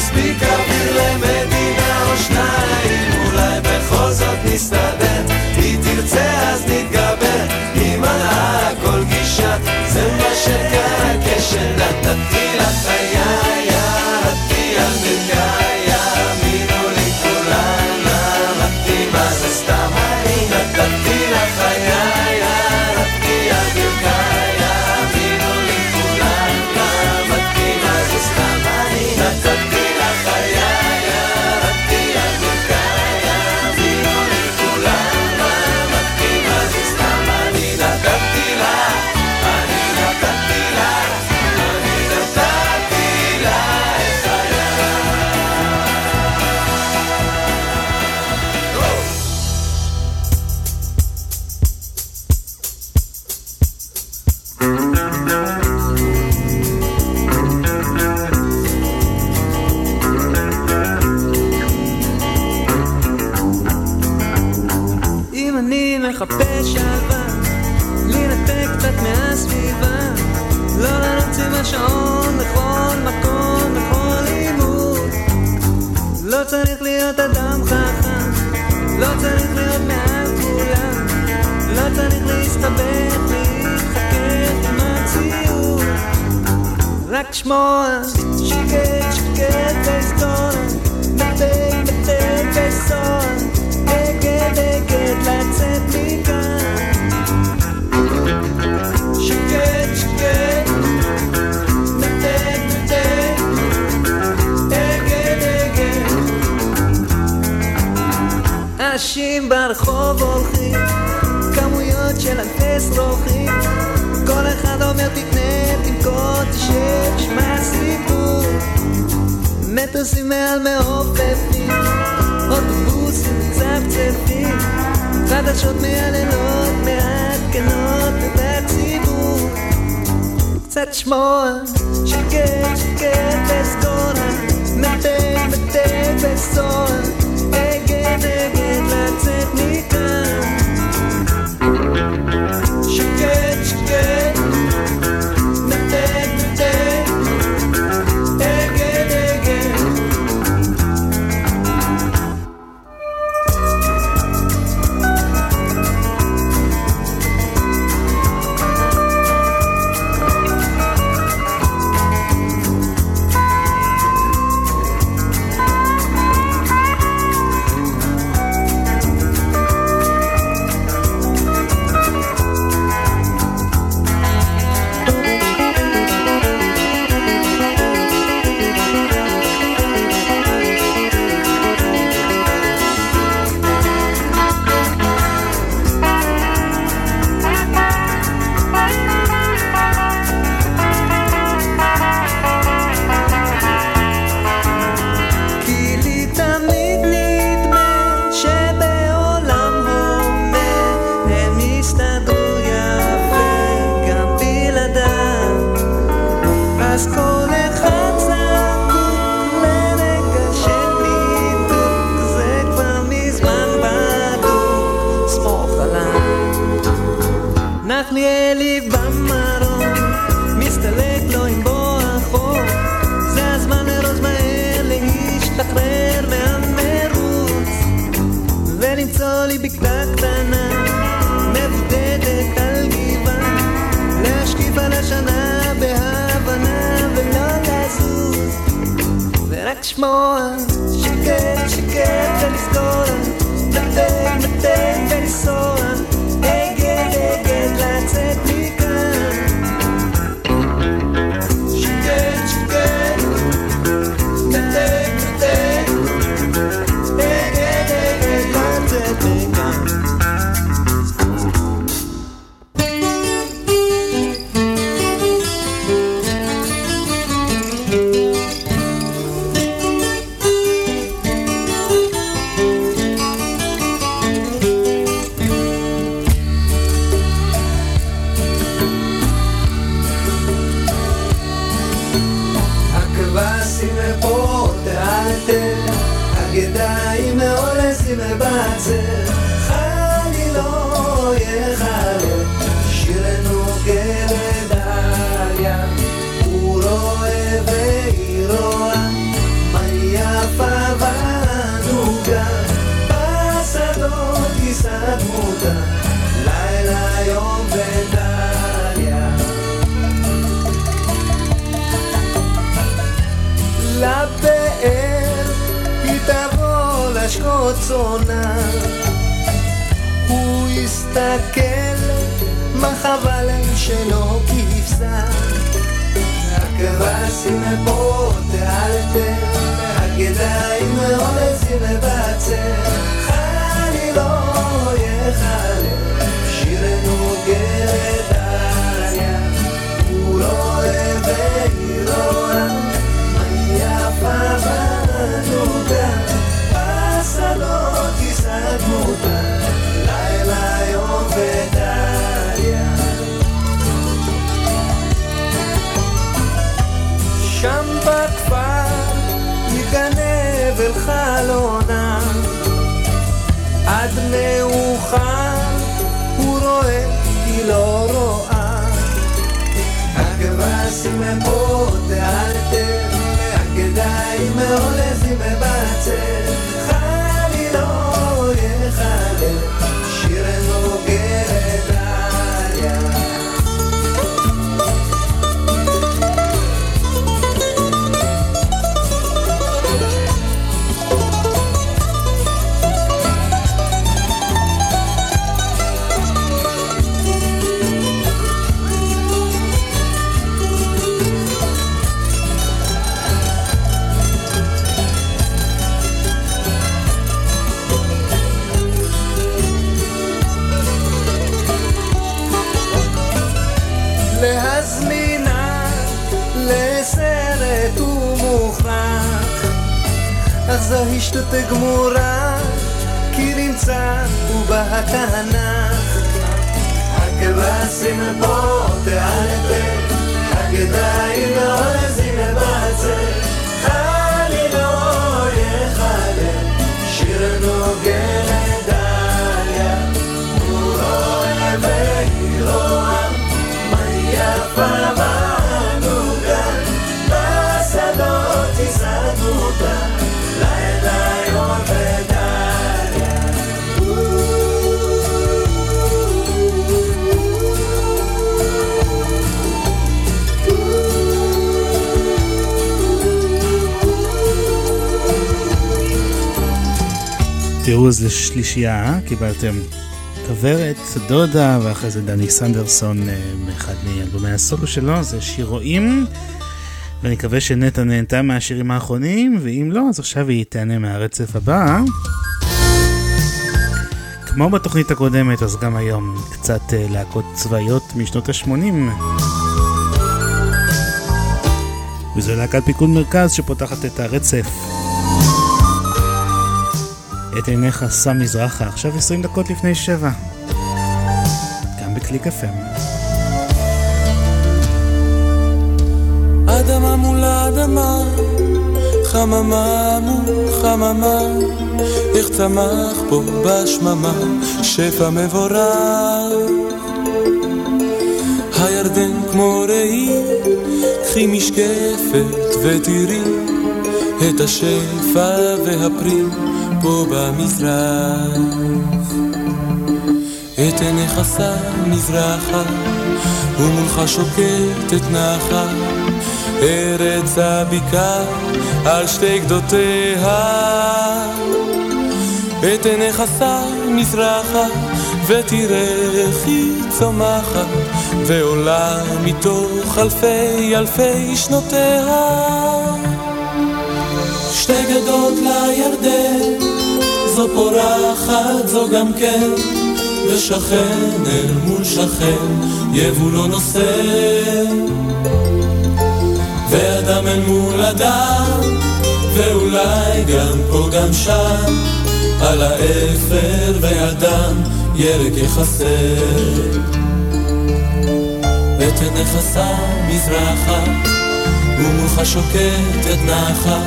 מספיק אוויר למדינה או שניים אולי בכל זאת נסתדר. היא תרצה אז נתגבר. אם מנעה כל גישה זה מה שקרה כשנתתי לחיי שלישייה, אה? קיבלתם כוורת, דודה, ואחרי זה דני סנדרסון אה, מאחד מאלבומי הסולו שלו, זה שיר רואים. ואני מקווה שנטע נהנתה מהשירים האחרונים, ואם לא, אז עכשיו היא תענה מהרצף הבא. כמו בתוכנית הקודמת, אז גם היום קצת אה, להקות צבאיות משנות ה-80. וזו להקת פיקוד מרכז שפותחת את הרצף. את עיניך שם מזרחה, עכשיו 20 דקות לפני שבע. גם בקליק FM. אדמה מול אדמה, חממה מול חממה, איך צמח פה בשממה שפע מבורך. הירדן כמו ראי, קחי משקפת ותראי את השפע והפרי פה במזרח. את עיניך שם מזרחה, ומולך שוקטת נחה, ארץ הבקעה על שתי גדותיה. את עיניך שם מזרחה, ותראה איך היא צומחת, ועולה מתוך אלפי אלפי שנותיה. שתי גדות לירדן, זו פורחת, זו גם כן, ושכן אל מול שכן, יבוא לא נושא. ואדם אל מול אדם, ואולי גם פה גם שם, על האפר והדם, ירק יחסר. עיניך שם מזרחה, ומולך שוקטת נחה,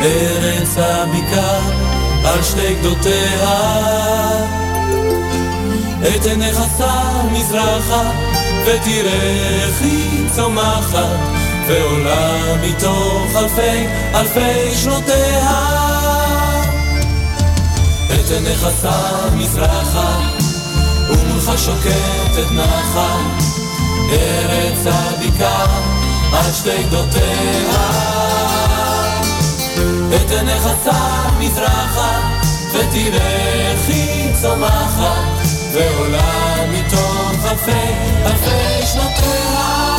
ארץ הבקעה על שתי גדותיה. את עיניך שם מזרחה, ותראה איך היא צומחת, ועולה מתוך אלפי אלפי שנותיה. את עיניך שם מזרחה, ומולך שוקטת נחה, ארץ הבקעה על שתי גדותיה. את עיניך שם מזרחה, ותראה איך היא צומחת, ועולה מתוך אלפי אלפי שנותיה.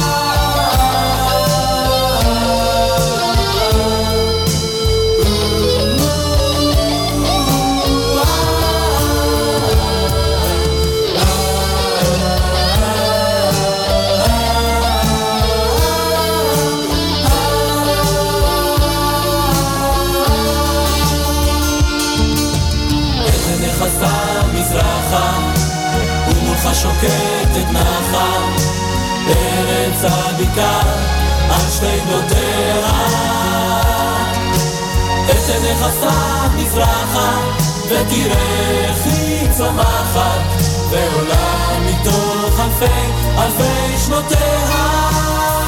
שוקטת נחה, ארץ הבקעה על שתי גדותיה. את עיניך שם מזרחה, ותראה איך היא צומחת, ועולה מתוך אלפי אלפי שנותיה.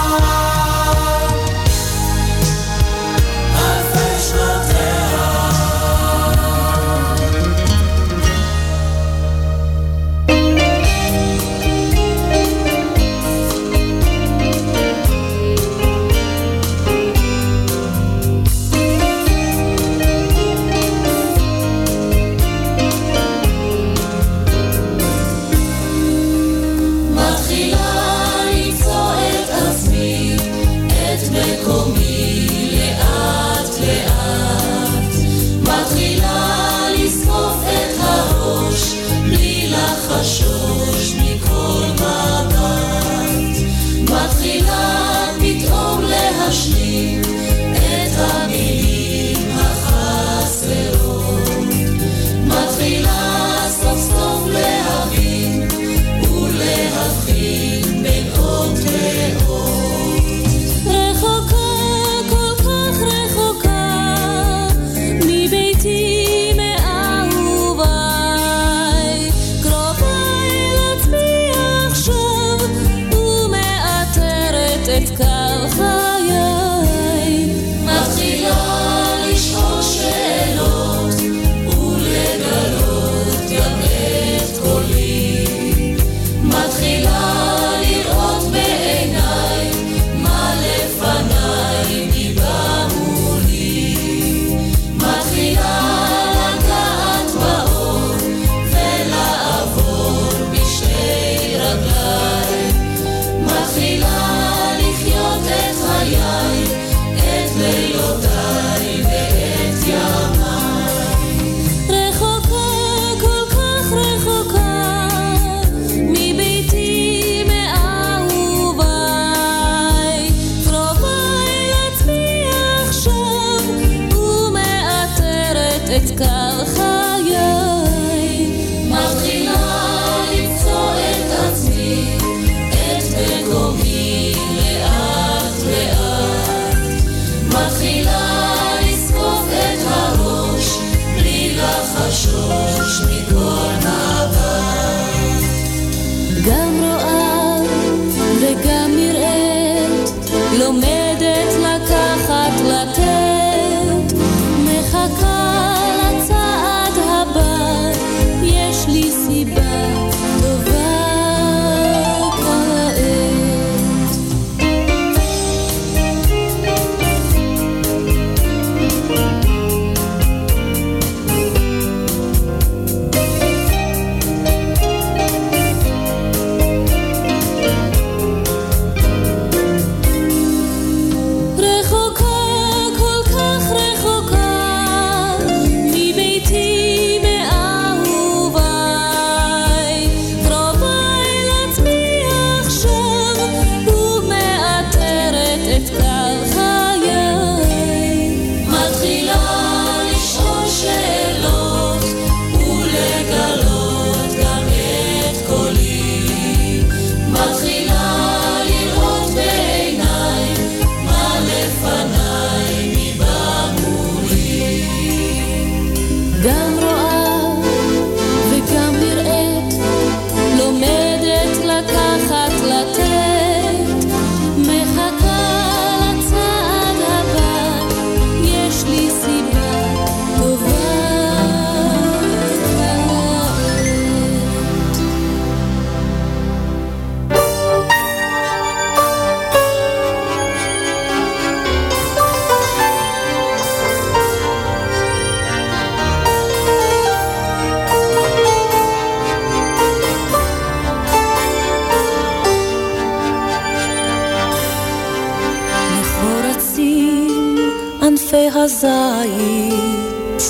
הזית,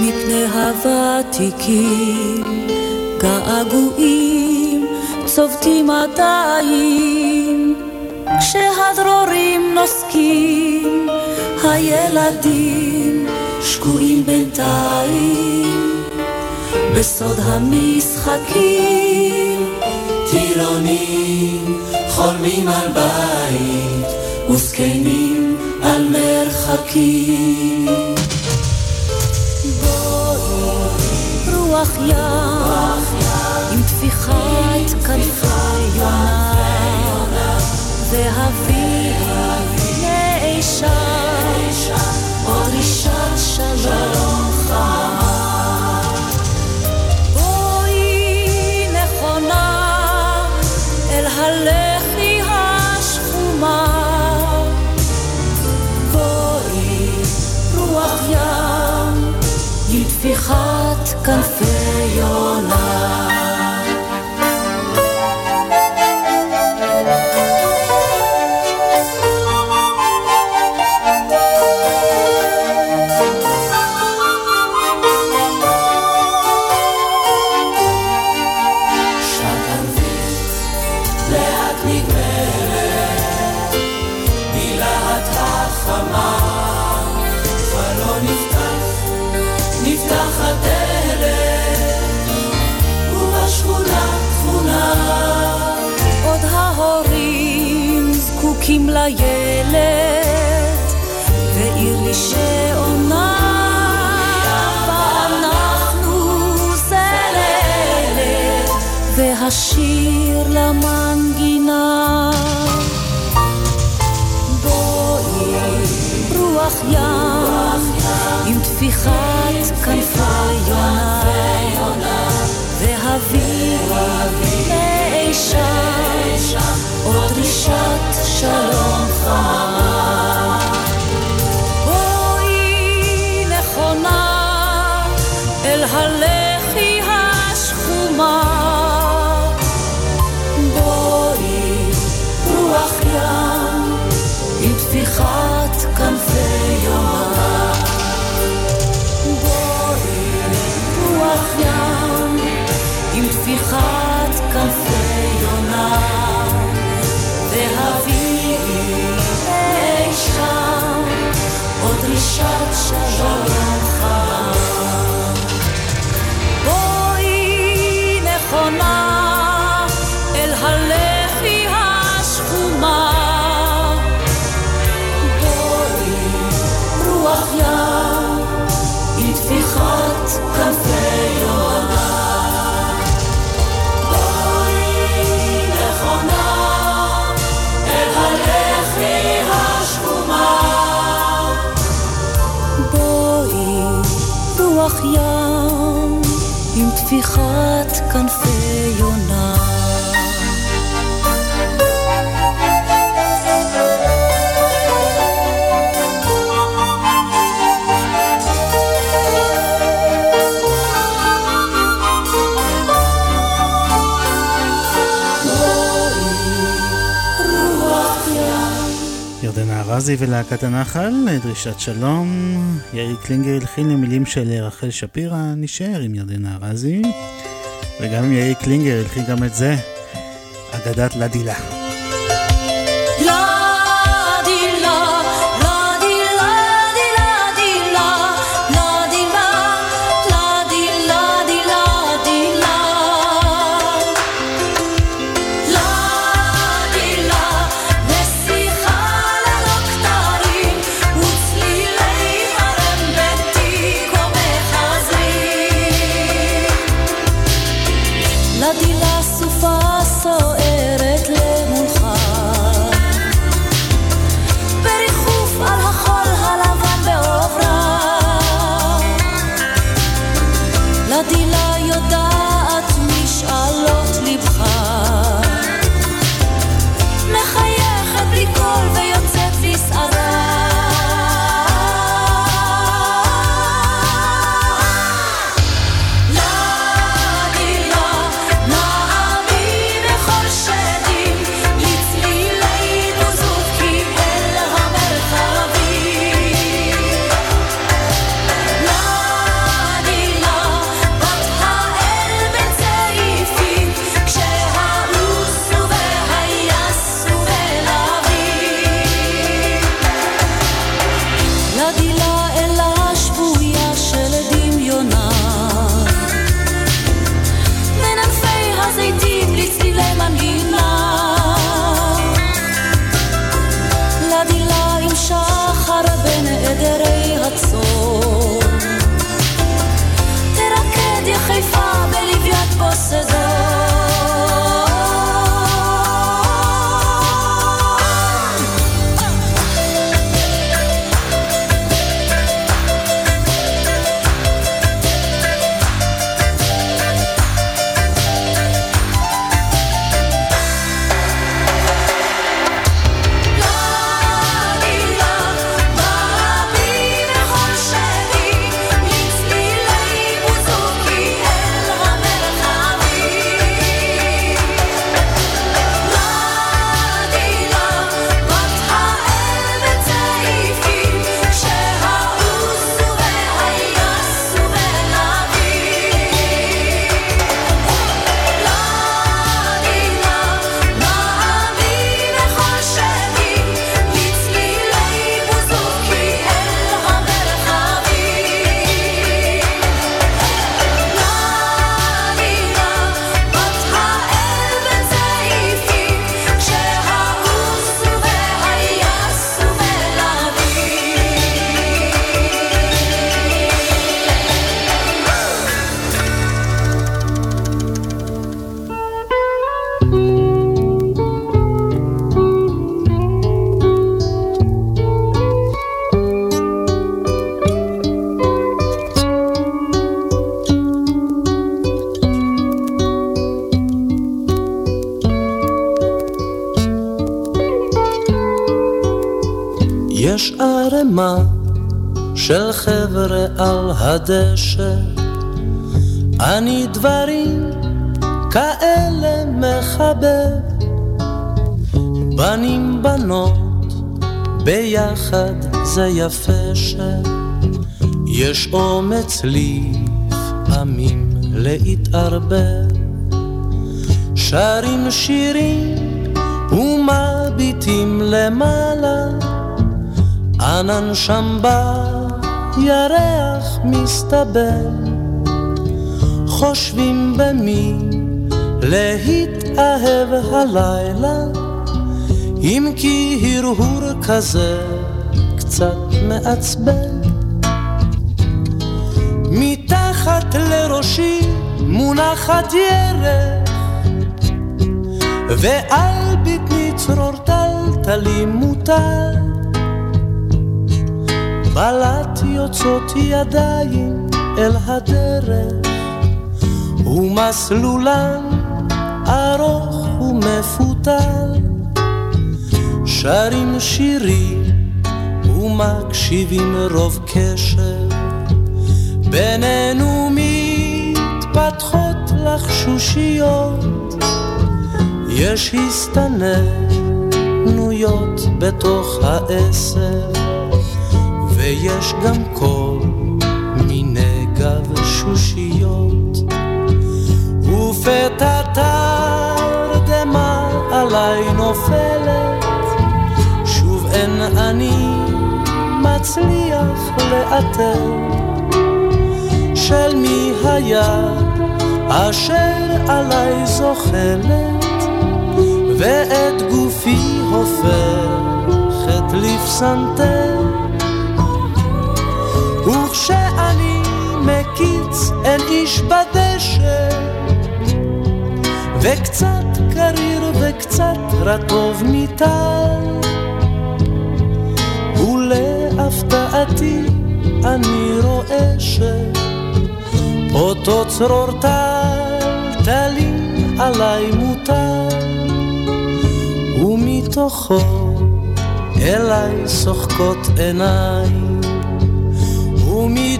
מפני הוותיקים, געגועים צובטים עדיין, כשהדרורים נוסקים, הילדים שקועים בינתיים, בסוד המשחקים, טירונים חולמים על בית, וזקנים מרחקים. בואי רוח ים, עם טפיחת כנפי יונה, והביאי לאישה עוד דרישת שלום והשיר למנגינה. בואי, רוח ים, עם טפיחת כנפי יונה, והביאי אי שם עוד דרישת שלום חמה. עוד דרישת עם טפיחת כנפי ארזי ולהקת הנחל, דרישת שלום. יאיר קלינגר הלחין למילים של רחל שפירא, נשאר עם ירדנה ארזי. וגם יאיר קלינגר הלחין גם את זה, אגדת. לדילה הדשא, אני דברים כאלה מחבב, בנים בנות ביחד זה יפה שיש אומץ לפעמים להתערבב, שרים שירים ומביטים למעלה, ענן שם בירח מסתבר, חושבים במי להתאהב הלילה, אם כי הרהור כזה קצת מעצבן. מתחת לראשי מונחת ירך, ועל בטני צרור טלטלי מוטל. בלט יוצאות ידיים אל הדרך, ומסלולן ארוך ומפותל. שרים שירים ומקשיבים רוב קשר, בינינו מתפתחות לחשושיות, יש הסתננויות בתוך העשר, ויש גם כל מיני גבשושיות, ופתע תרדמה עליי נופלת, שוב אין אני מצליח לאתר. של מי היד אשר עליי זוחלת ואת גופי הופכת לפסנתר מקיץ אין איש בדשא. וקצת קריר וקצת רטוב מטל ולהפתעתי אני רואה שאותו צרור טלטלים עליי מוטל. ומתוכו אליי שוחקות עיניים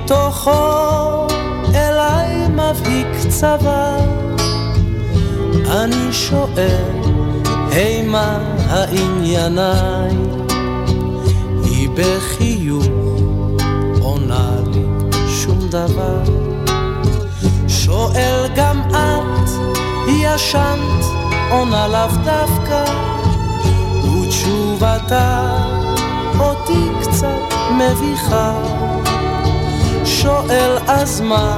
ומתוכו אליי מבהיק צבא אני שואל, הימה הענייניי? היא בחיוך עונה לי שום דבר. שואל גם את, ישנת, עונה לאו דווקא, ותשובתה אותי קצת מביכה. שואל אז מה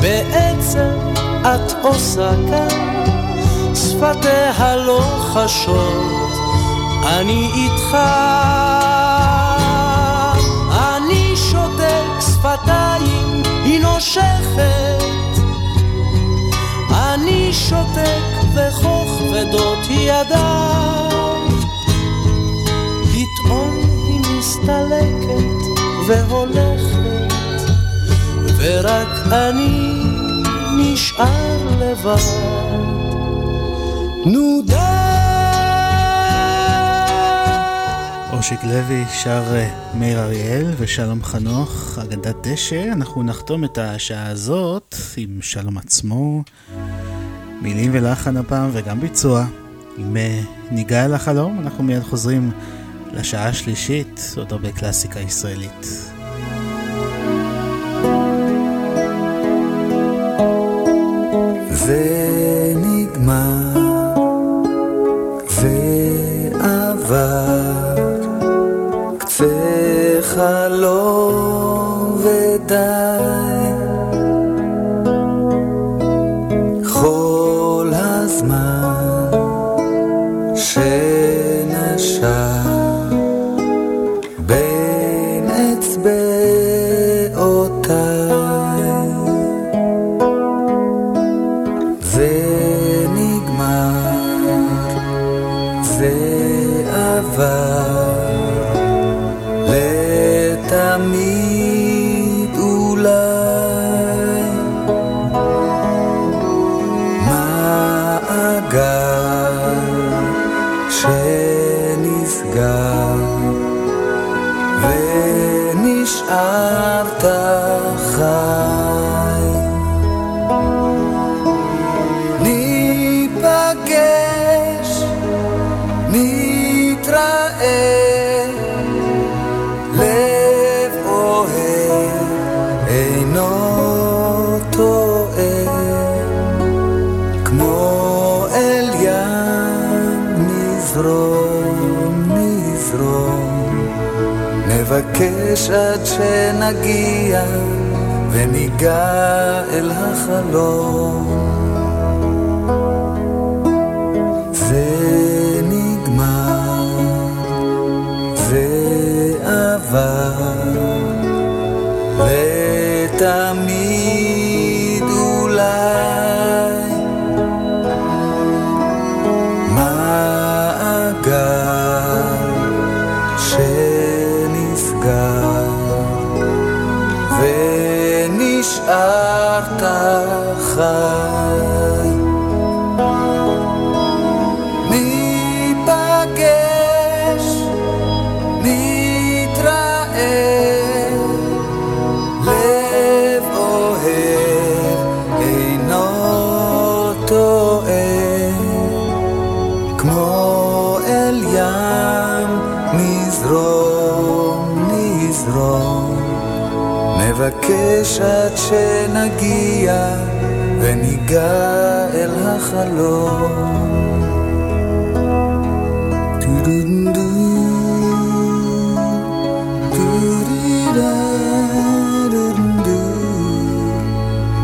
בעצם את עושה כאן? שפתיה לא חשות, אני איתך. אני שותק שפתיים, היא נושכת. אני שותק וכוכבדות ידיי. פתאום היא מסתלקת והולכת, ורק אני נשאר לבד. נו די! אושיק לוי שר אה, מאיר אריאל ושלום חנוך, אגדת דשא. אנחנו נחתום את השעה הזאת עם שלום עצמו, מילים ולחן הפעם וגם ביצוע. עם אה, ניגע אל החלום, אנחנו מיד חוזרים לשעה השלישית, עוד הרבה קלאסיקה ישראלית. זה נבקש עד שנגיע וניגע אל החלום. זה נגמר, זה עבר, לתמיד חי. ניפגש, נתראה, לב אוהב אינו טועה. כמו אל ים נזרום, נזרום, נבקש עד שנגיע וניגע אל החלום.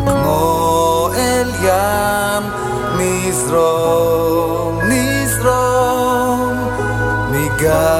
כמו אל ים נזרום, נזרום, ניגע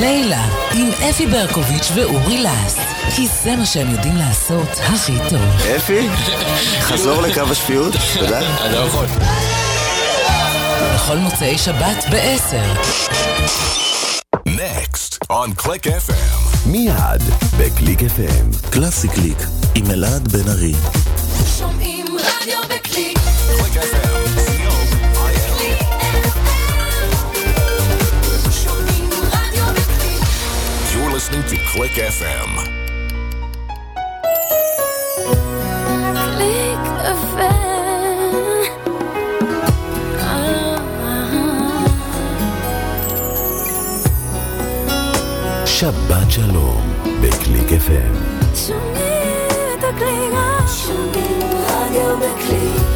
לילה, עם אפי ברקוביץ' ואורי לס. כי זה מה שהם יודעים לעשות הכי טוב. אפי, חזור לקו השפיות, תודה. אני לא יכול. בכל מוצאי שבת ב-10. Next on Click FM. מיד בקליק FM. קלאסי קליק עם אלעד בן ארי. Listening to Click FM. קליק שבת שלום בקליק FM. שומעים את הקליק. שומעים רדיו בקליק.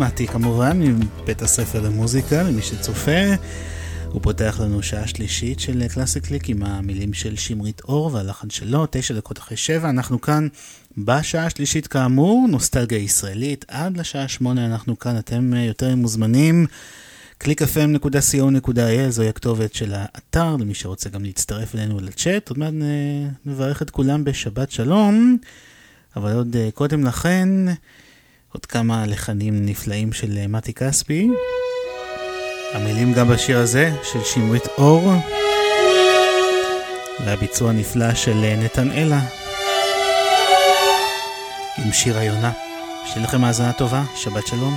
מתי כמובן, מבית הספר למוזיקה, למי שצופה. הוא פותח לנו שעה שלישית של קלאסי קליק עם המילים של שמרית אור והלחן שלו, תשע דקות אחרי שבע, אנחנו כאן בשעה השלישית כאמור, נוסטלגיה ישראלית, עד לשעה שמונה אנחנו כאן, אתם אה, יותר מוזמנים. www.clickfm.co.il זוהי הכתובת של האתר, למי שרוצה גם להצטרף אלינו לצ'אט, עוד מעט אה, נברך את כולם בשבת שלום, אבל עוד אה, קודם לכן, עוד כמה לחנים נפלאים של אה, מתי כספי. המילים גם בשיר הזה של שמרית אור, והביצוע הנפלא של אה, נתנאלה עם שיר היונה. שיהיה לכם האזנה טובה, שבת שלום.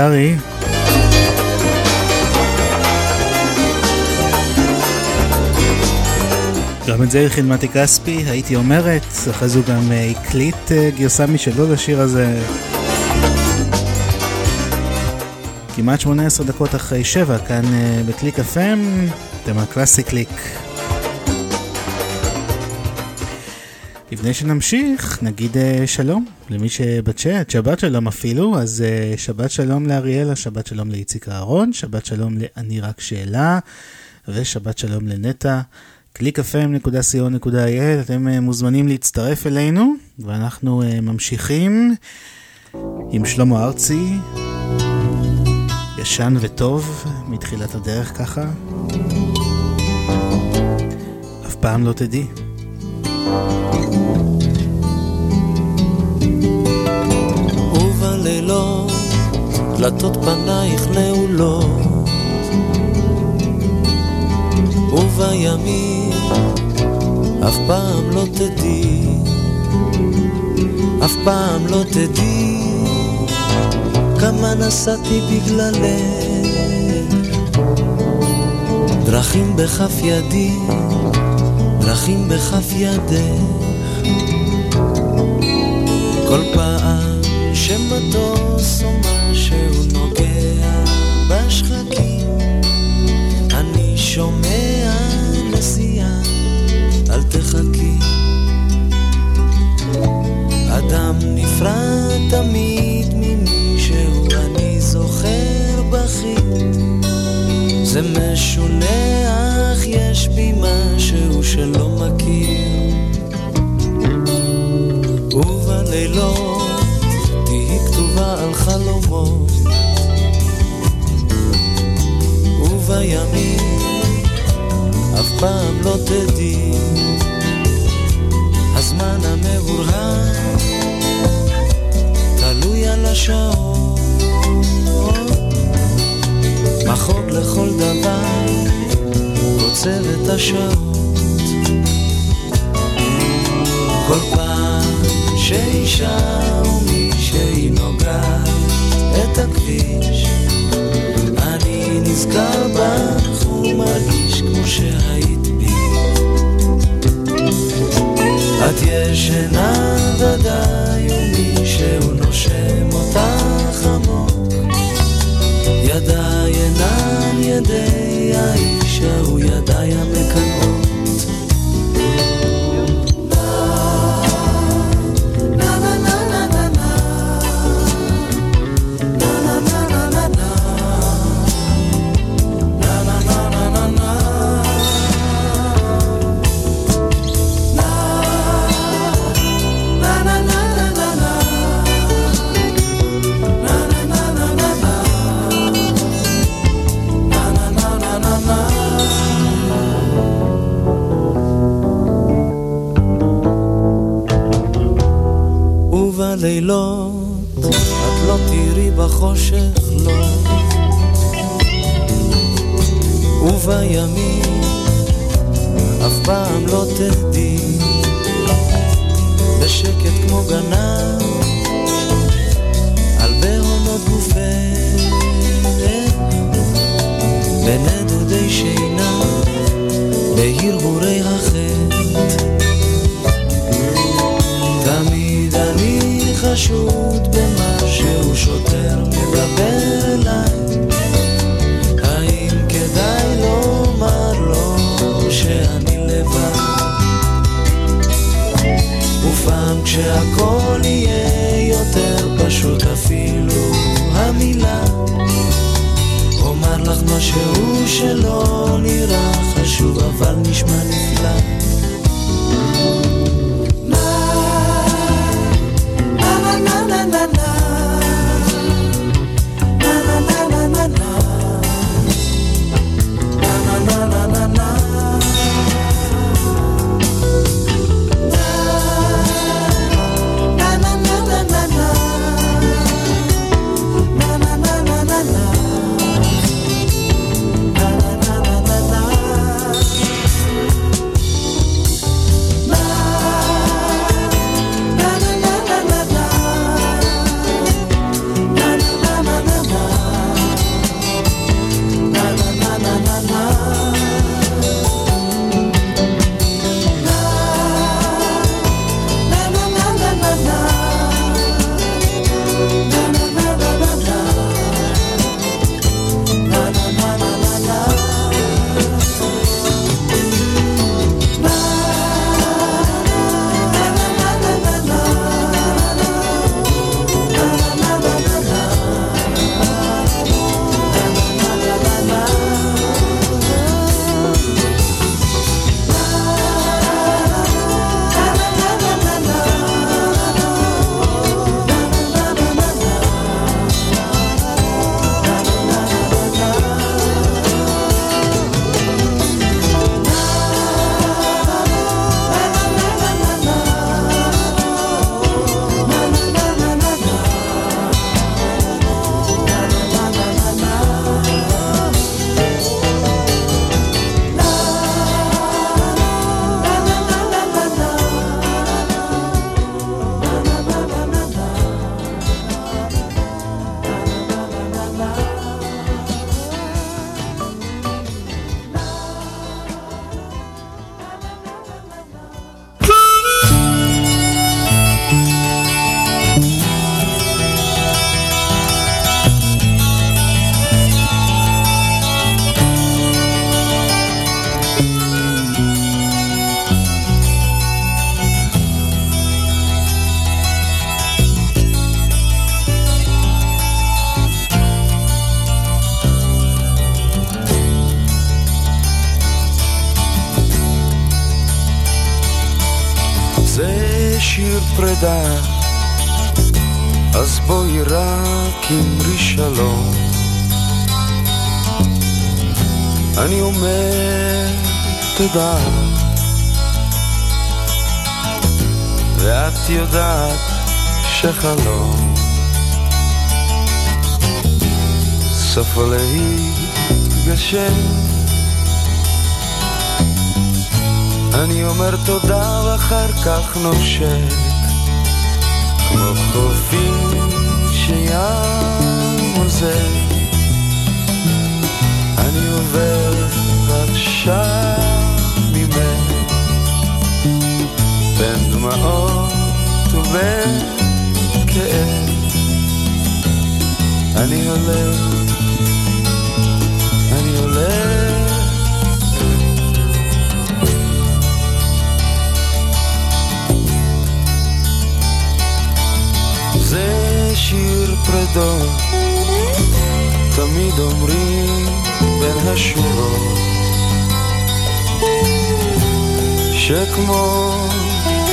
גלי עטרי. גם את זה הכין מתי כספי, הייתי אומרת, אחרי זה הוא גם אה, הקליט אה, גרסה משלו לשיר הזה. כמעט 18 דקות אחרי שבע, כאן אה, בקליק FM, אתם הקלאסי קליק. לפני שנמשיך, נגיד אה, שלום למי שבצ'אט, שבת שלום אפילו, אז uh, שבת שלום לאריאלה, שבת שלום לאיציק אהרון, שבת שלום ל"אני רק שאלה", ושבת שלום לנטע. www.clickfm.co.il אתם uh, מוזמנים להצטרף אלינו, ואנחנו uh, ממשיכים עם שלמה ארצי, ישן וטוב, מתחילת הדרך ככה. אף פעם לא תדעי. ובלילות דלתות פנייך נעולות. ובימים אף פעם לא תדעי אף פעם לא תדעי כמה נסעתי בגללך. דרכים בכף ידי דרכים בכף ידך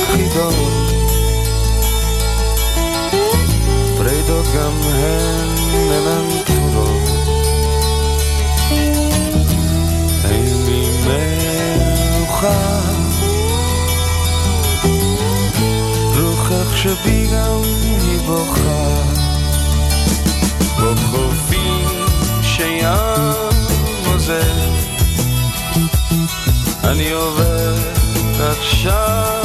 חידות, פרדות גם הן אינן פתורות. אין לי מנוחה, רוחך שבי גם היא בוכה, בחופים שים עוזב, אני עובר עכשיו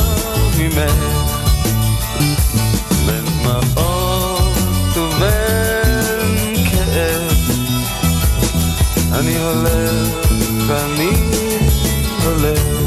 ממך, בין דמעות ובין כאב, אני הולך, אני הולך.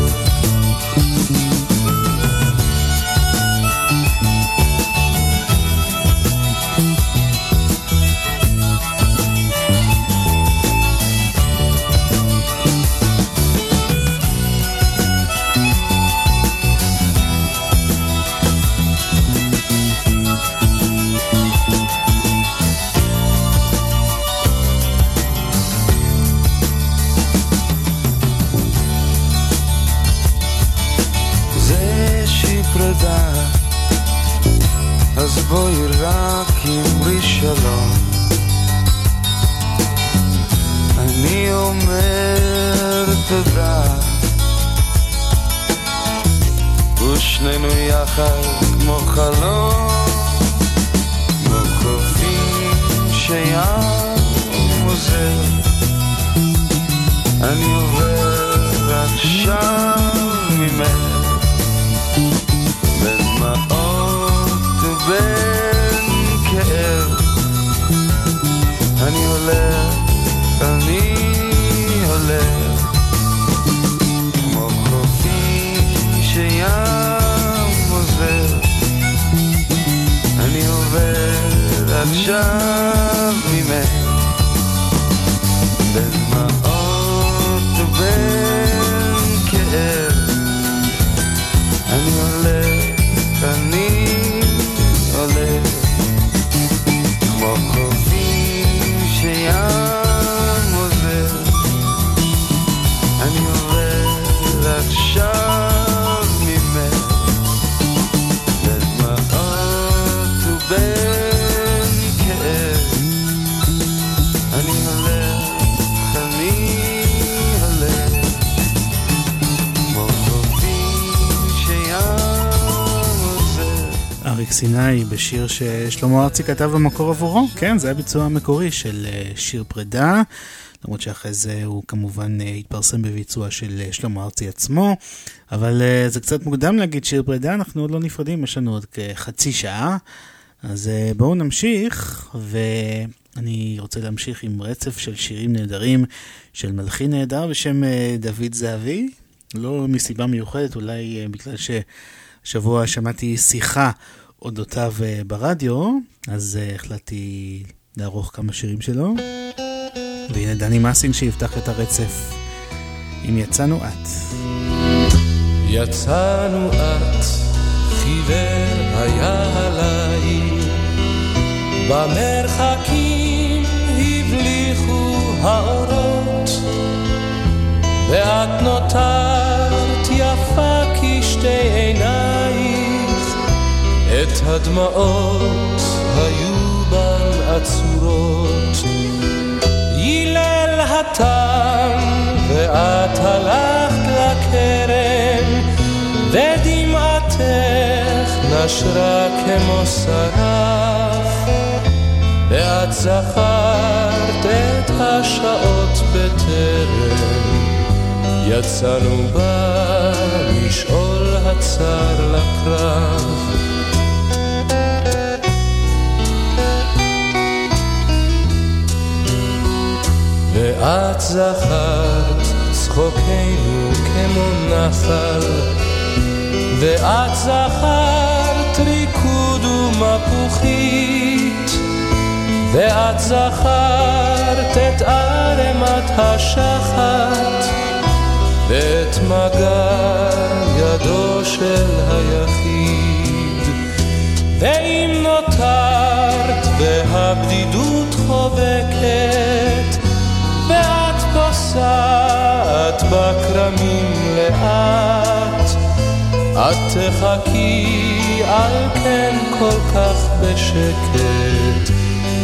בשיר ששלמה ארצי כתב במקור עבורו, כן, זה הביצוע המקורי של אה, שיר פרידה, למרות שאחרי זה הוא כמובן אה, התפרסם בביצוע של אה, שלמה ארצי עצמו, אבל זה קצת מוקדם להגיד שיר פרידה, אנחנו עוד לא נפרדים, יש לנו עוד כחצי שעה, אז בואו נמשיך, ואני רוצה להמשיך עם רצף של שירים נהדרים של מלחין נהדר בשם דוד זהבי, לא מסיבה מיוחדת, אולי בגלל ש... השבוע שמעתי שיחה אודותיו אה, ברדיו, אז אה, החלטתי לערוך כמה שירים שלו. והנה דני מסינג שיפתח את הרצף אם יצאנו את. יצאנו את, חיוור היה הליל, במרחקים הבליחו האורות, ואת נותרת יפה כשתי עינייך, את הדמעות היו בן עצורות. הילל התם, ואת הלכת לכרם, ודמעתך נשרה כמו שרף, ואת זכרת את השעות בטרם, יצאנו בה משאול הצר לקרב. ואת זכרת צחוקנו כמו נחל, ואת זכרת ריקוד מפוחית ואת זכרת את ערמת השחת ואת מגע ידו של היחיד. ואם נותרת והבדידות חובקת פוסעת בכרמים לאט. את תחכי על כן כל כך בשקט.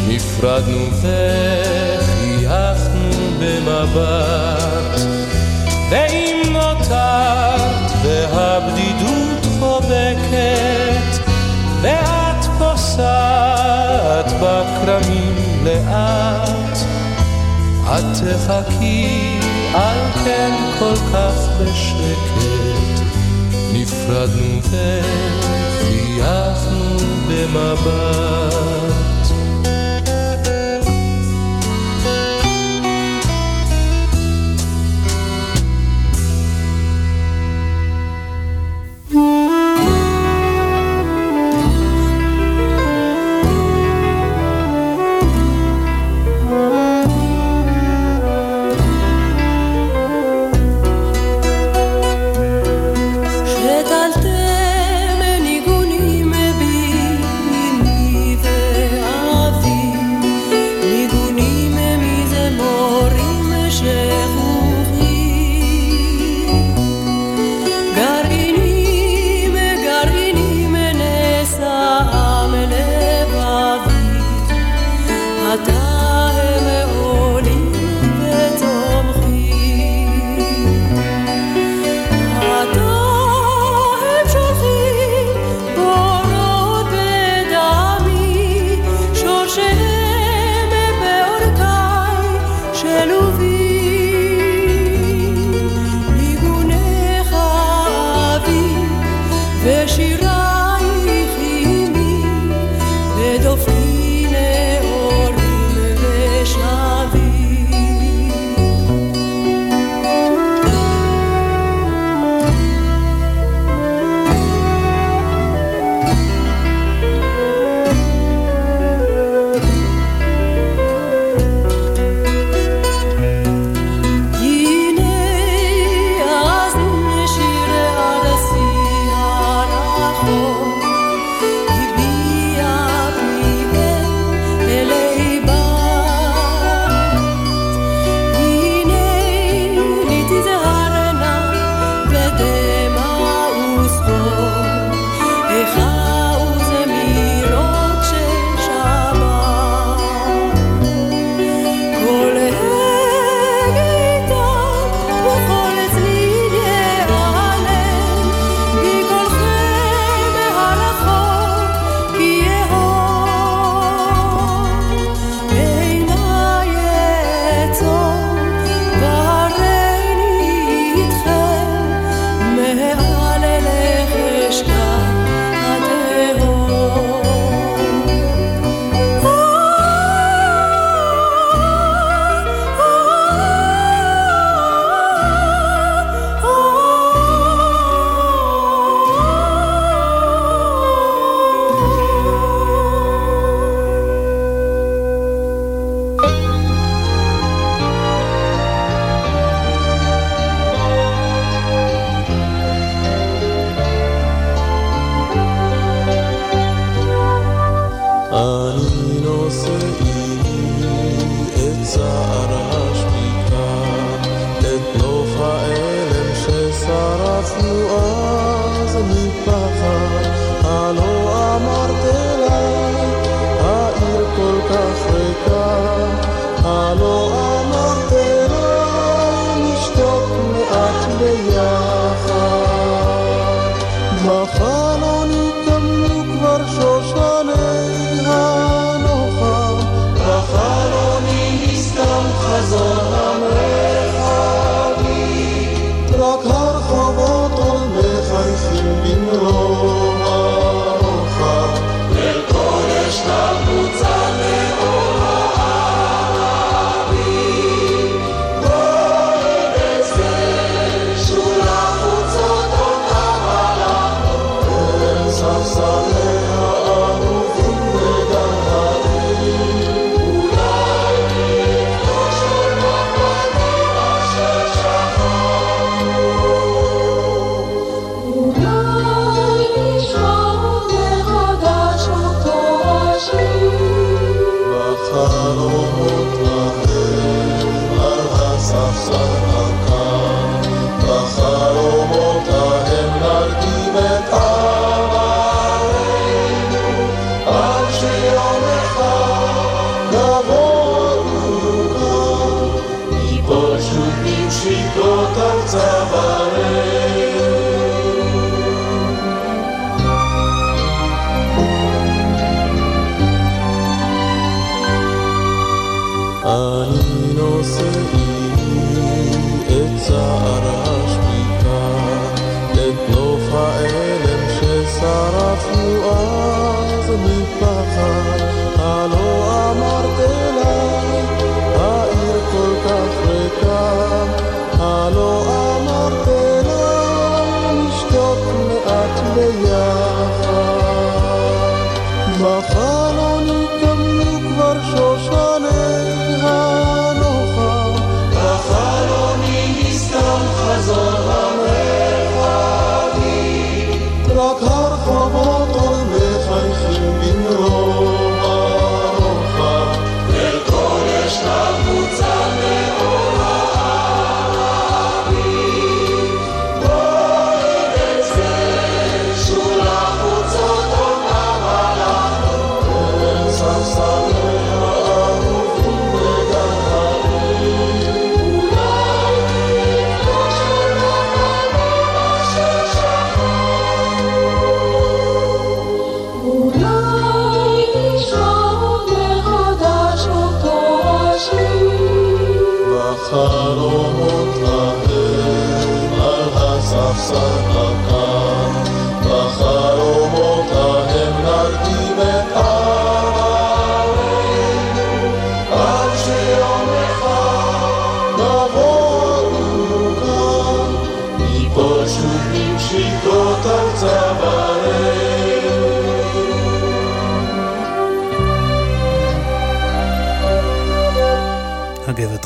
נפרדנו וחייכנו במבט. ואם נותרת והבדידות חובקת ואת פוסעת בכרמים לאט את תחכי על כן כל כך בשקט. נפרדנו וחייכנו במבט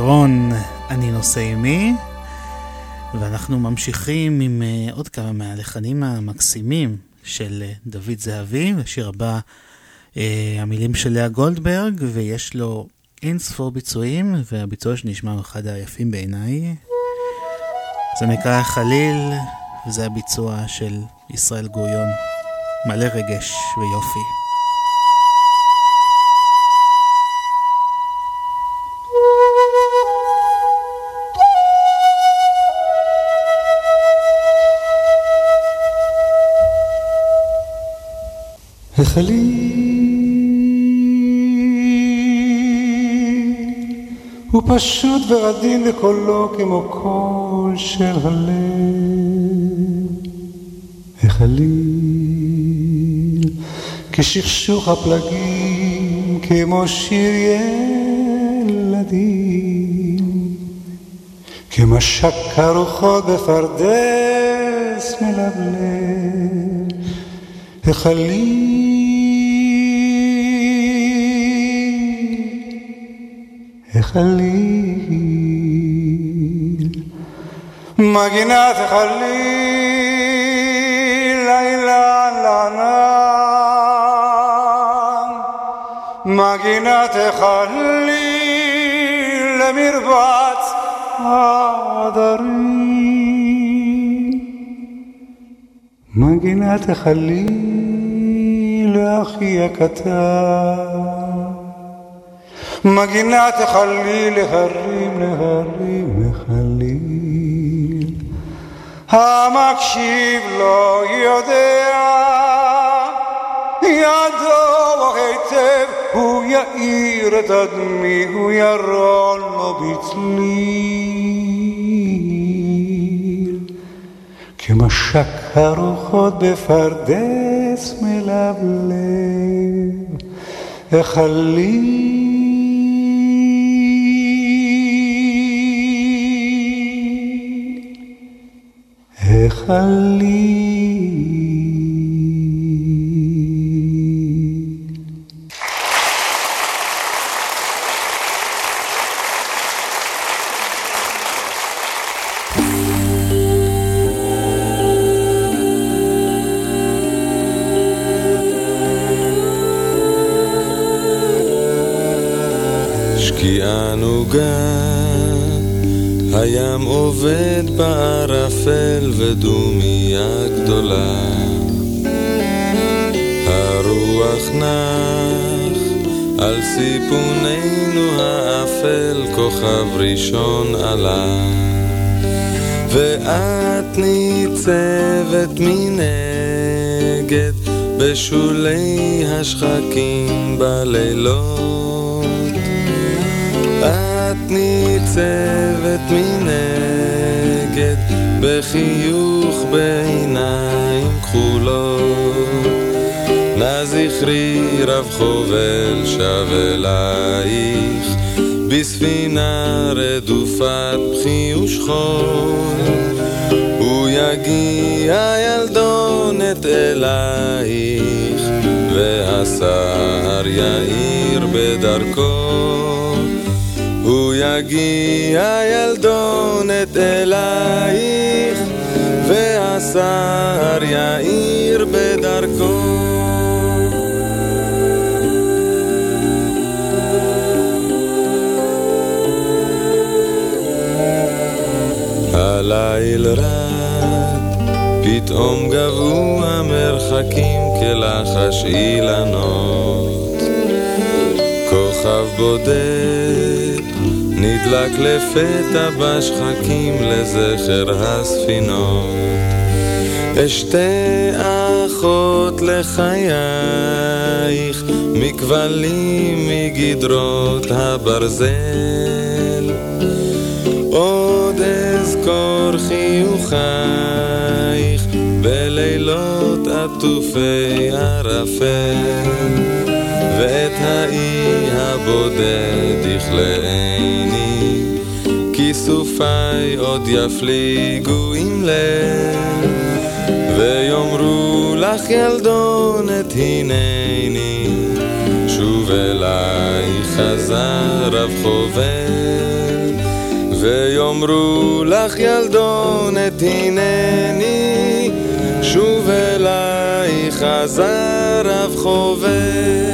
רון, אני נושא עימי, ואנחנו ממשיכים עם uh, עוד כמה מהלחנים המקסימים של uh, דוד זהבי, השיר הבא, uh, המילים של לאה גולדברג, ויש לו אין ספור ביצועים, והביצוע שנשמע הוא אחד היפים בעיניי. זה נקרא חליל, וזה הביצוע של ישראל גוריון, מלא רגש ויופי. החליל הוא פשוט ועדין לקולו כמו קול של הלב. החליל כשכשוך הפלגים כמו שיר ילדים. כמשק הרוחות בפרדס מלבלב. החליל, החליל, מגינת החליל, לילה לענן, מגינת החליל למרבץ העדרים, מגינת החליל לאחי הקטן. מגינת החליל להרים להרים החליל המקשיב לא יודע ידו היטב הוא יאיר את אדמי הוא ירון לו בצליל. כמשק הרוחות בפרדס מלבלב החליל, החליל. שקיעה נוגה, הים עובד בערפל ודומיה גדולה. הרוח נח על סיפוננו האפל, כוכב ראשון עלה. ואת ניצבת מנגד בשולי השחקים בלילות. את ניצבת מנגד בחיוך בעיניים כחולות. נא זכרי רב חובל שב אלייך. בספינה רדופת בכי ושכול הוא יגיע ילדונת אלייך והסהר יאיר בדרכו יגיע ילדונת אלייך והסהר יאיר בדרכו הליל רד, פתאום גבו המרחקים כלחש אילנות. כוכב בודד נדלק לפתע בשחקים לזכר הספינות. אשתי אחות לחייך, מכבלים מגדרות הברזל. עוד אזכור חיוכייך בלילות עטופי ערפל ואת האי הבודד יכלאני. כיסופיי עוד יפליגו עם לב ויאמרו לך ילדונת הנני. שוב אליי חזר רב חובל ויאמרו לך ילדונת הנני. שוב אליי חזר רב חובל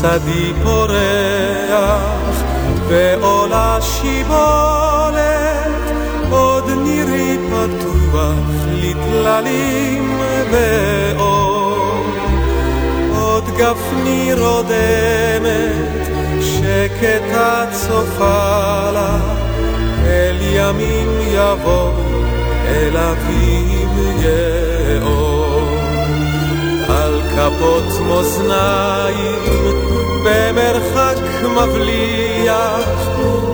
שדי פורח ועולה שיבולת, עוד נירי פתוח לטללים ואור, עוד גפני רודמת, שקטה צופה לה, אל ימים יבוא, אל אביב יאור. כפות מאזניים במרחק מבליח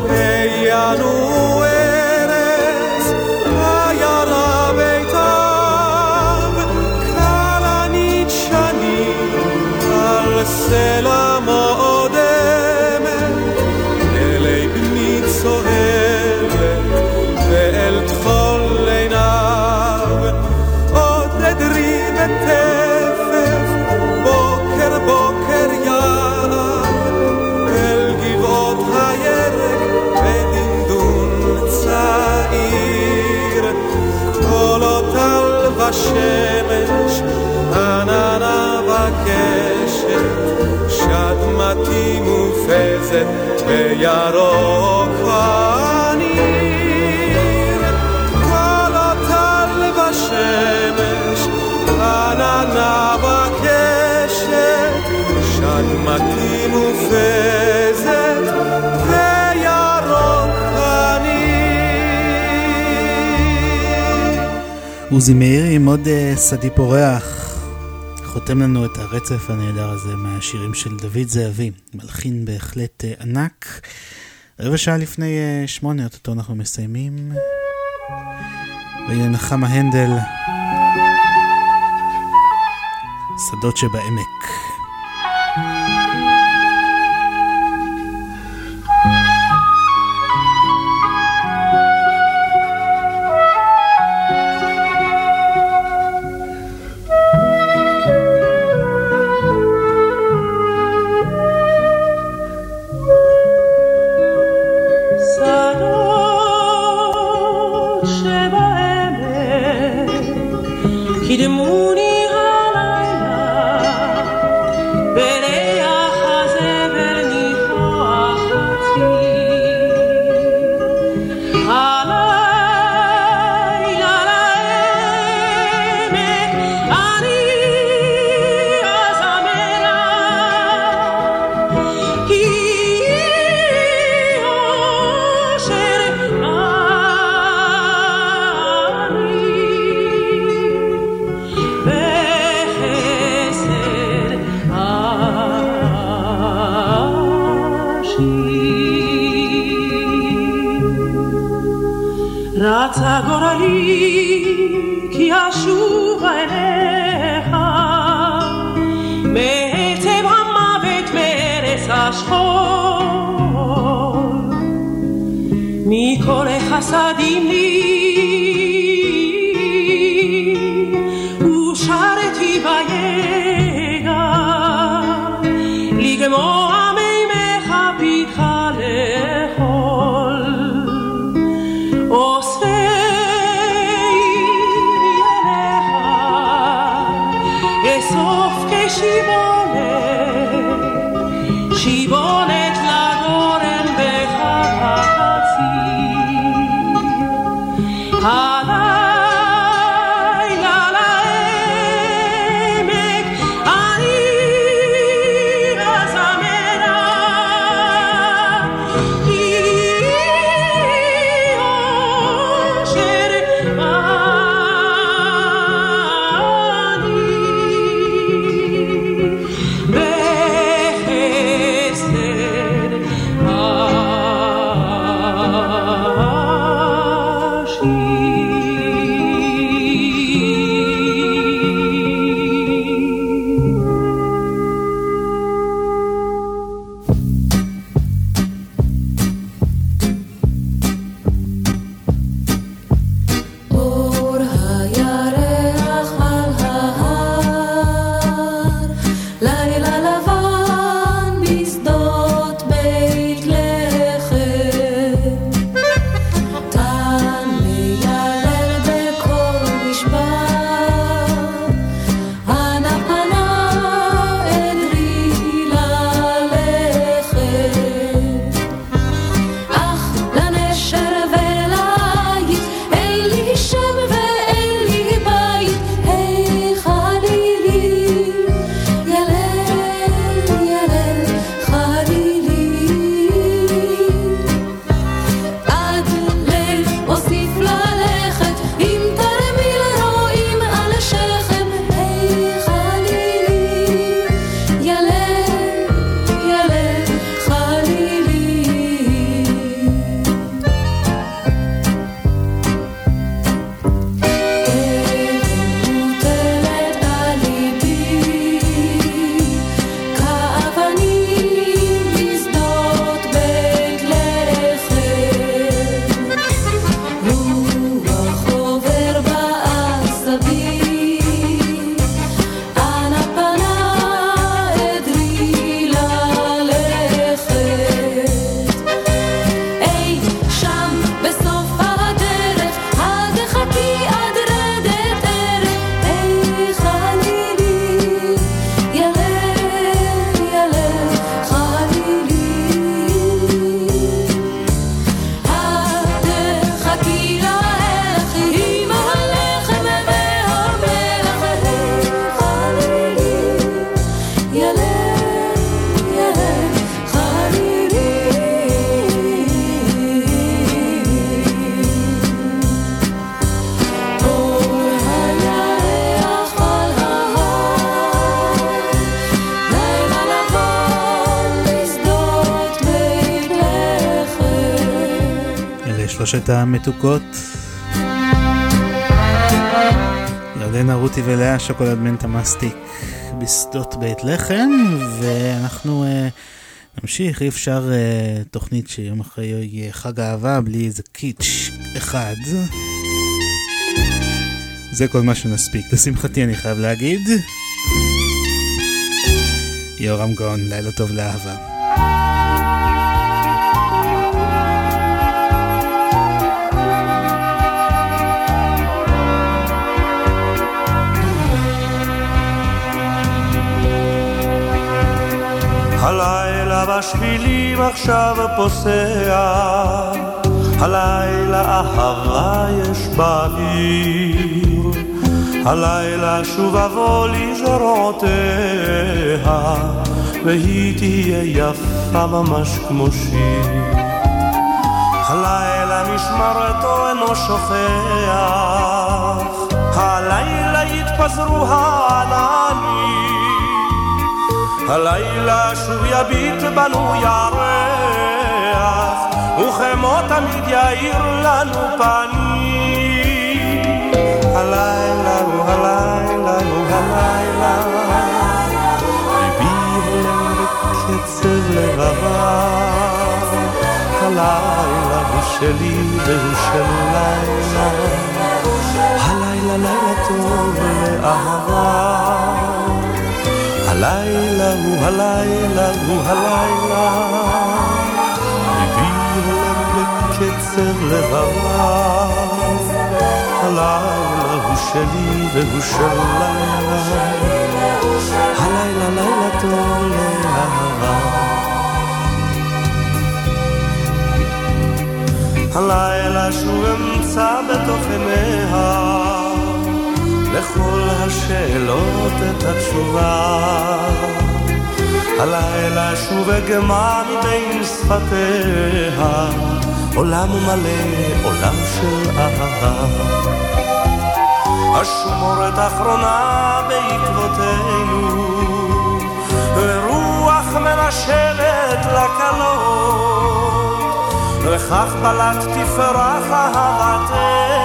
היינו ארץ עיירה ביתיו כלנית שנים על סלע טל ושמש עננה וקשת שדמתי מופזת בירוק עוזי מאיר עם עוד אה, שדי פורח, חותם לנו את הרצף הנהדר הזה מהשירים של דוד זאבי, מלחין בהחלט אה, ענק. רבע שעה לפני אה, שמונה, אוטוטו אנחנו מסיימים. והנה נחמה הנדל. שדות שבעמק שלושת המתוקות. ירדנה רותי ולאה שוקולד מנטה מסטיק בשדות בית לחם, ואנחנו uh, נמשיך, אי אפשר uh, תוכנית שיום אחרי יהיה חג אהבה בלי איזה קיץ' אחד. זה כל מה שנספיק, לשמחתי אני חייב להגיד. יורם גאון, לילה טוב לאהבה. בשבילים עכשיו פוסע, הלילה אהבה יש באוויר, הלילה שוב אבוא לזרועותיה, והיא תהיה יפה ממש כמו שיר. הלילה משמרתו אינו שוכח, הלילה יתפזרו העננים. הלילה שוב יביט בנו ירח, וכמו תמיד יאיר לנו פנים. הלילה הוא הלילה הוא הלילה, ליבי הולם בקצב לבבה. הלילה הוא שלי והוא של לילה, הלילה לילה טוב לאהבה. הלילה הוא הלילה הוא הלילה, ליבי הולם בקצב לבבה. הלילה הוא שלי והוא של לילה, הלילה לילה טוב לאהבה. הלילה שוב אמצא בתוך עיניה לכל השאלות את התשובה. הלילה שוב אגמה מבין שפתיה, עולם מלא, עולם של אהבה. אשמורת אחרונה בעקבותינו, ורוח מנשבת לכלות, וכך בלט תפרח אהבתנו,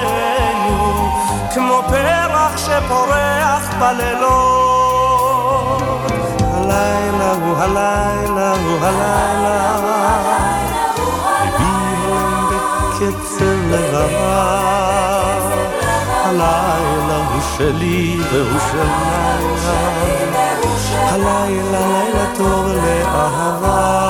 כמו פרח שפורח בלילות. הלילה הוא הלילה הוא הלילה, הולם בקצב לבבה. הלילה הוא שלי והוא של לילה, הלילה לילה טוב לאהבה.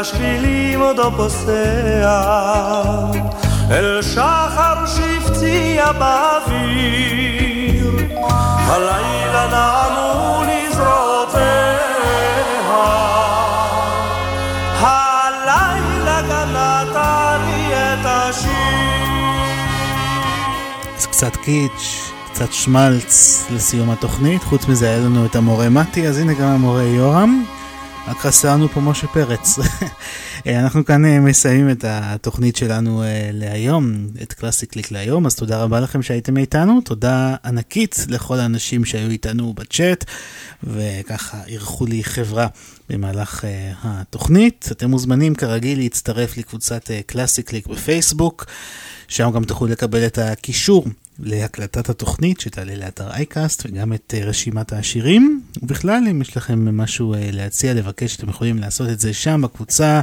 הלילה בשבילים עודו פוסע, אל שחר שהפציע באוויר. הלילה נעמו לזרועותיה, הלילה גם נתן לי את השיר. אז קצת קיץ', קצת שמלץ לסיום התוכנית, חוץ מזה היה לנו את המורה מתי, אז הנה גם המורה יורם. רק חסר לנו פה משה פרץ. אנחנו כאן אה, מסיימים את התוכנית שלנו אה, להיום, את קלאסי קליק להיום, אז תודה רבה לכם שהייתם איתנו, תודה ענקית לכל האנשים שהיו איתנו בצ'אט, וככה אירחו לי חברה במהלך אה, התוכנית. אתם מוזמנים כרגיל להצטרף לקבוצת אה, קלאסי קליק בפייסבוק, שם גם תוכלו לקבל את הקישור להקלטת התוכנית שתעלה לאתר אייקאסט וגם את אה, רשימת השירים. ובכלל, אם יש לכם משהו אה, להציע, לבקש, אתם יכולים לעשות את זה שם בקבוצה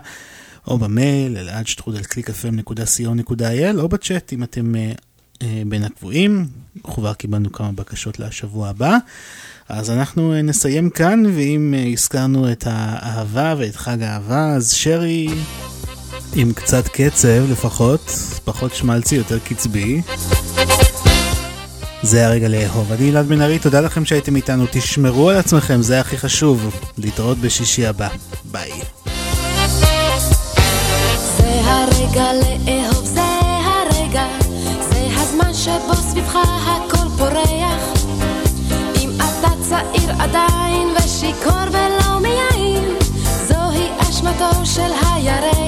או במייל, אלעד שטרודל clickfm.co.il או בצ'אט אם אתם uh, בין הקבועים. כבר קיבלנו כמה בקשות לשבוע הבא. אז אנחנו נסיים כאן, ואם הזכרנו את האהבה ואת חג האהבה, אז שרי עם קצת קצב לפחות, פחות שמלצי, יותר קצבי. זה הרגע לאהוב. אני אלעד בן ארי, תודה לכם שהייתם איתנו, תשמרו על עצמכם, זה הכי חשוב. להתראות בשישי הבא. ביי. זה זה זה הכל אם אתה צעיר עדיין ושיכור ולא מיין, זוהי אשמתו של הירח.